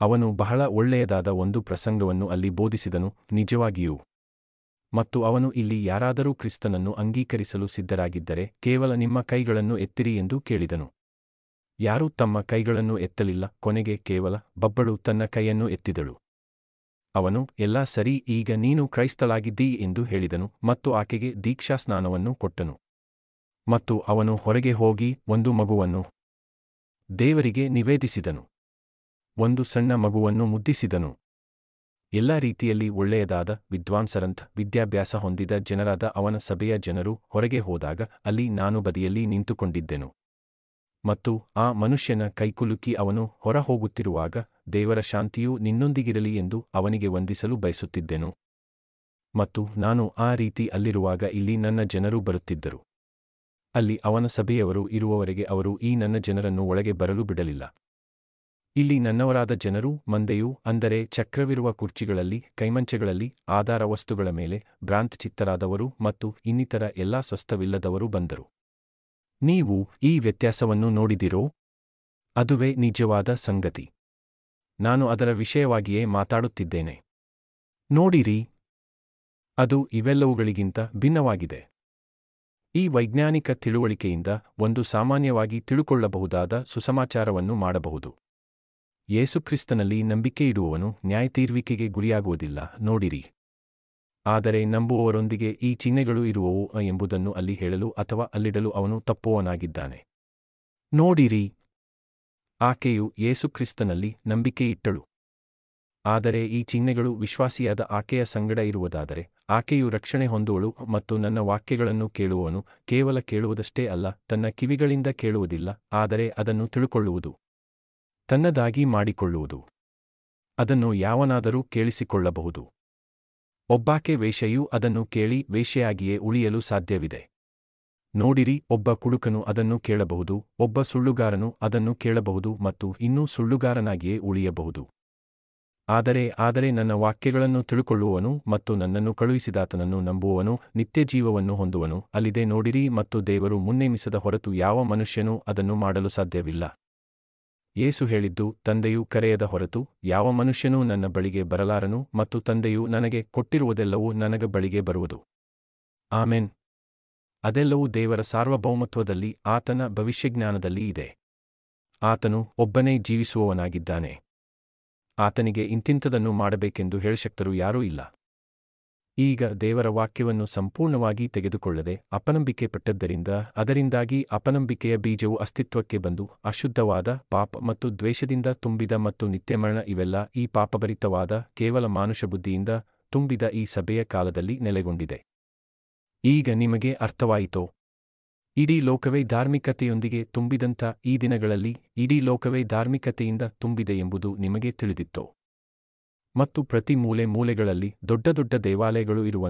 S1: ಅವನು ಬಹಳ ಒಳ್ಳೆಯದಾದ ಒಂದು ಪ್ರಸಂಗವನ್ನು ಅಲ್ಲಿ ಬೋಧಿಸಿದನು, ನಿಜವಾಗಿಯೂ. ಮತ್ತು ಅವನು ಇಲ್ಲಿ ಯಾರಾದರೂ ಕ್ರಿಸ್ತನನ್ನು ಅಂಗೀಕರಿಸಲು ಸಿದ್ಧರಾಗಿದ್ದರೆ ಕೇವಲ ನಿಮ್ಮ ಕೈಗಳನ್ನು ಎತ್ತಿರಿ ಎಂದು ಕೇಳಿದನು. ಯಾರೂ ತಮ್ಮ ಕೈಗಳನ್ನು ಎತ್ತಲಿಲ್ಲ, ಕೊನೆಗೆ ಕೇವಲ ಬಬ್ಬಳು ತನ್ನ ಕೈಯನ್ನು ಎತ್ತಿದಳು. ಅವನು, ಎಲ್ಲಾ ಸರಿ, ಈಗ ನೀನು ಕ್ರೈಸ್ತಳಾಗಿದ್ದೀ ಎಂದು ಹೇಳಿದನು ಮತ್ತು ಆಕೆಗೆ ದೀಕ್ಷಾಸ್ನಾನವನ್ನು ಕೊಟ್ಟನು. ಮತ್ತು ಅವನು ಹೊರಗೆ ಹೋಗಿ ಒಂದು ಮಗುವನ್ನು ದೇವರಿಗೆ ನಿವೇದಿಸಿದನು. ಒಂದು ಸಣ್ಣ ಮಗುವನ್ನು ಮುದ್ದಿಸಿದನು. ಎಲ್ಲ ರೀತಿಯಲ್ಲಿ ಒಳ್ಳೆಯದಾದ ವಿದ್ವಾಂಸರಂಥ ವಿದ್ಯಾಭ್ಯಾಸ ಹೊಂದಿದ ಜನರಾದ ಅವನ ಸಭೆಯ ಜನರು ಹೊರಗೆ ಹೋದಾಗ ಅಲ್ಲಿ ನಾನು ಬದಿಯಲ್ಲಿ ನಿಂತುಕೊಂಡಿದ್ದೆನು. ಮತ್ತು ಆ ಮನುಷ್ಯನ ಕೈಕುಲುಕಿ ಅವನು ಹೊರ ಹೋಗುತ್ತಿರುವಾಗ ದೇವರ ಶಾಂತಿಯು ನಿನ್ನೊಂದಿಗಿರಲಿ ಎಂದು ಅವನಿಗೆ ವಂದಿಸಲು ಬಯಸುತ್ತಿದ್ದೆನು. ಮತ್ತು ನಾನು ಆ ರೀತಿ ಅಲ್ಲಿರುವಾಗ ಇಲ್ಲಿ ನನ್ನ ಜನರು ಬರುತ್ತಿದ್ದರು. ಅಲ್ಲಿ ಅವನ ಸಭೆಯವರು ಇರುವವರೆಗೆ ಅವರು ಈ ನನ್ನ ಜನರನ್ನು ಒಳಗೆ ಬರಲು ಬಿಡಲಿಲ್ಲ. ಇಲ್ಲಿ ನನ್ನವರಾದ ಜನರು, ಮಂದೆಯು ಅಂದರೆ ಚಕ್ರವಿರುವ ಕುರ್ಚಿಗಳಲ್ಲಿ, ಕೈಮಂಚಗಳಲ್ಲಿ, ಆಧಾರ ವಸ್ತುಗಳ ಮೇಲೆ ಭ್ರಾಂತಚಿತ್ತರಾದವರು ಮತ್ತು ಇನ್ನಿತರ ಎಲ್ಲಾ ಸ್ವಸ್ಥವಿಲ್ಲದವರು ಬಂದರು. ನೀವು ಈ ವ್ಯತ್ಯಾಸವನ್ನು ನೋಡಿದಿರೋ? ಅದುವೇ ನಿಜವಾದ ಸಂಗತಿ. ನಾನು ಅದರ ವಿಷಯವಾಗಿಯೇ ಮಾತಾಡುತ್ತಿದ್ದೇನೆ. ನೋಡಿರಿ. ಅದು ಇವೆಲ್ಲವುಗಳಿಗಿಂತ ಭಿನ್ನವಾಗಿದೆ. ಈ ವೈಜ್ಞಾನಿಕ ತಿಳುವಳಿಕೆಯಿಂದ ಒಂದು ಸಾಮಾನ್ಯವಾಗಿ ತಿಳುಕೊಳ್ಳಬಹುದಾದ ಸುಸಮಾಚಾರವನ್ನು ಮಾಡಬಹುದು. ಯೇಸುಕ್ರಿಸ್ತನಲ್ಲಿ ನಂಬಿಕೆಯಿಡುವವನು ನ್ಯಾಯತೀರ್ವಿಕೆಗೆ ಗುರಿಯಾಗುವುದಿಲ್ಲ, ನೋಡಿರಿ. ಆದರೆ ನಂಬುವವರೊಂದಿಗೆ ಈ ಚಿಹ್ನೆಗಳು ಇರುವವು ಎಂಬುದನ್ನು ಅಲ್ಲಿ ಹೇಳಲು ಅಥವಾ ಅಲ್ಲಿಡಲು ಅವನು ತಪ್ಪುವನಾಗಿದ್ದಾನೆ ನೋಡಿರಿ, ಆಕೆಯು ಯೇಸುಕ್ರಿಸ್ತನಲ್ಲಿ ನಂಬಿಕೆಯಿಟ್ಟಳು. ಆದರೆ ಈ ಚಿಹ್ನೆಗಳು ವಿಶ್ವಾಸಿಯಾದ ಆಕೆಯ ಸಂಗಡ ಇರುವುದಾದರೆ ಆಕೆಯು ರಕ್ಷಣೆ ಹೊಂದುವಳು ಮತ್ತು ನನ್ನ ವಾಕ್ಯಗಳನ್ನು ಕೇಳುವವನು ಕೇವಲ ಕೇಳುವುದಷ್ಟೇ ಅಲ್ಲ, ತನ್ನ ಕಿವಿಗಳಿಂದ ಕೇಳುವುದಿಲ್ಲ, ಆದರೆ ಅದನ್ನು ತಿಳುಕೊಳ್ಳುವುದು, ತನ್ನದಾಗಿ ಮಾಡಿಕೊಳ್ಳುವುದು, ಅದನ್ನು ಯಾವನಾದರೂ ಕೇಳಿಸಿಕೊಳ್ಳಬಹುದು. ಒಬ್ಬಾಕೆ ವೇಷೆಯೂ ಅದನ್ನು ಕೇಳಿ ವೇಷೆಯಾಗಿಯೇ ಉಳಿಯಲು ಸಾಧ್ಯವಿದೆ. ನೋಡಿರಿ, ಒಬ್ಬ ಕುಡುಕನು ಅದನ್ನು ಕೇಳಬಹುದು, ಒಬ್ಬ ಸುಳ್ಳುಗಾರನು ಅದನ್ನು ಕೇಳಬಹುದು ಮತ್ತು ಇನ್ನೂ ಸುಳ್ಳುಗಾರನಾಗಿಯೇ ಉಳಿಯಬಹುದು. ಆದರೆ ಆದರೆ ನನ್ನ ವಾಕ್ಯಗಳನ್ನು ತಿಳುಕೊಳ್ಳುವನು ಮತ್ತು ನನ್ನನ್ನು ಕಳುಹಿಸಿದಾತನನ್ನು ನಂಬುವವನು ನಿತ್ಯ ಜೀವವನ್ನು ಹೊಂದುವನು, ಅಲ್ಲಿದೆ ನೋಡಿರಿ ಮತ್ತು ದೇವರು ಮುನ್ನೇಮಿಸದ ಹೊರತು ಯಾವ ಮನುಷ್ಯನೂ ಅದನ್ನು ಮಾಡಲು ಸಾಧ್ಯವಿಲ್ಲ. ಯೇಸು ಹೇಳಿದ್ದು, ತಂದೆಯು ಕರೆಯದ ಹೊರತು ಯಾವ ಮನುಷ್ಯನೂ ನನ್ನ ಬಳಿಗೆ ಬರಲಾರನು ಮತ್ತು ತಂದೆಯು ನನಗೆ ಕೊಟ್ಟಿರುವುದೆಲ್ಲವೂ ನನಗ ಬಳಿಗೆ ಬರುವುದು. ಆಮೆನ್. ಅದೆಲ್ಲವೂ ದೇವರ ಸಾರ್ವಭೌಮತ್ವದಲ್ಲಿ ಆತನ ಭವಿಷ್ಯಜ್ಞಾನದಲ್ಲಿ ಇದೆ. ಆತನು ಒಬ್ಬನೇ ಜೀವಿಸುವವನಾಗಿದ್ದಾನೆ. ಆತನಿಗೆ ಇಂತಿಂಥದನ್ನು ಮಾಡಬೇಕೆಂದು ಹೇಳಶಕ್ತರು ಯಾರೂ ಇಲ್ಲ. ಈಗ ದೇವರ ವಾಕ್ಯವನ್ನು ಸಂಪೂರ್ಣವಾಗಿ ತೆಗೆದುಕೊಳ್ಳದೆ ಅಪನಂಬಿಕೆ ಪಟ್ಟದ್ದರಿಂದ ಅದರಿಂದಾಗಿ ಅಪನಂಬಿಕೆಯ ಬೀಜವು ಅಸ್ತಿತ್ವಕ್ಕೆ ಬಂದು ಅಶುದ್ಧವಾದ ಪಾಪ ಮತ್ತು ದ್ವೇಷದಿಂದ ತುಂಬಿದ ಮತ್ತು ನಿತ್ಯಮರಣ ಇವೆಲ್ಲ ಈ ಪಾಪಭರಿತವಾದ ಕೇವಲ ಮಾನುಷ ಬುದ್ಧಿಯಿಂದ ತುಂಬಿದ ಈ ಸಭೆಯ ಕಾಲದಲ್ಲಿ ನೆಲೆಗೊಂಡಿದೆ. ಈಗ ನಿಮಗೆ ಅರ್ಥವಾಯಿತೋ? ಇಡೀ ಲೋಕವೇ ಧಾರ್ಮಿಕತೆಯೊಂದಿಗೆ ತುಂಬಿದಂಥ ಈ ದಿನಗಳಲ್ಲಿ ಇಡೀ ಲೋಕವೇ ಧಾರ್ಮಿಕತೆಯಿಂದ ತುಂಬಿದೆ ಎಂಬುದು ನಿಮಗೆ ತಿಳಿದಿತ್ತೋ? ಮತ್ತು ಪ್ರತಿ ಮೂಲೆ ಮೂಲೆಗಳಲ್ಲಿ ದೊಡ್ಡ ದೊಡ್ಡ ದೇವಾಲಯಗಳು ಇರುವ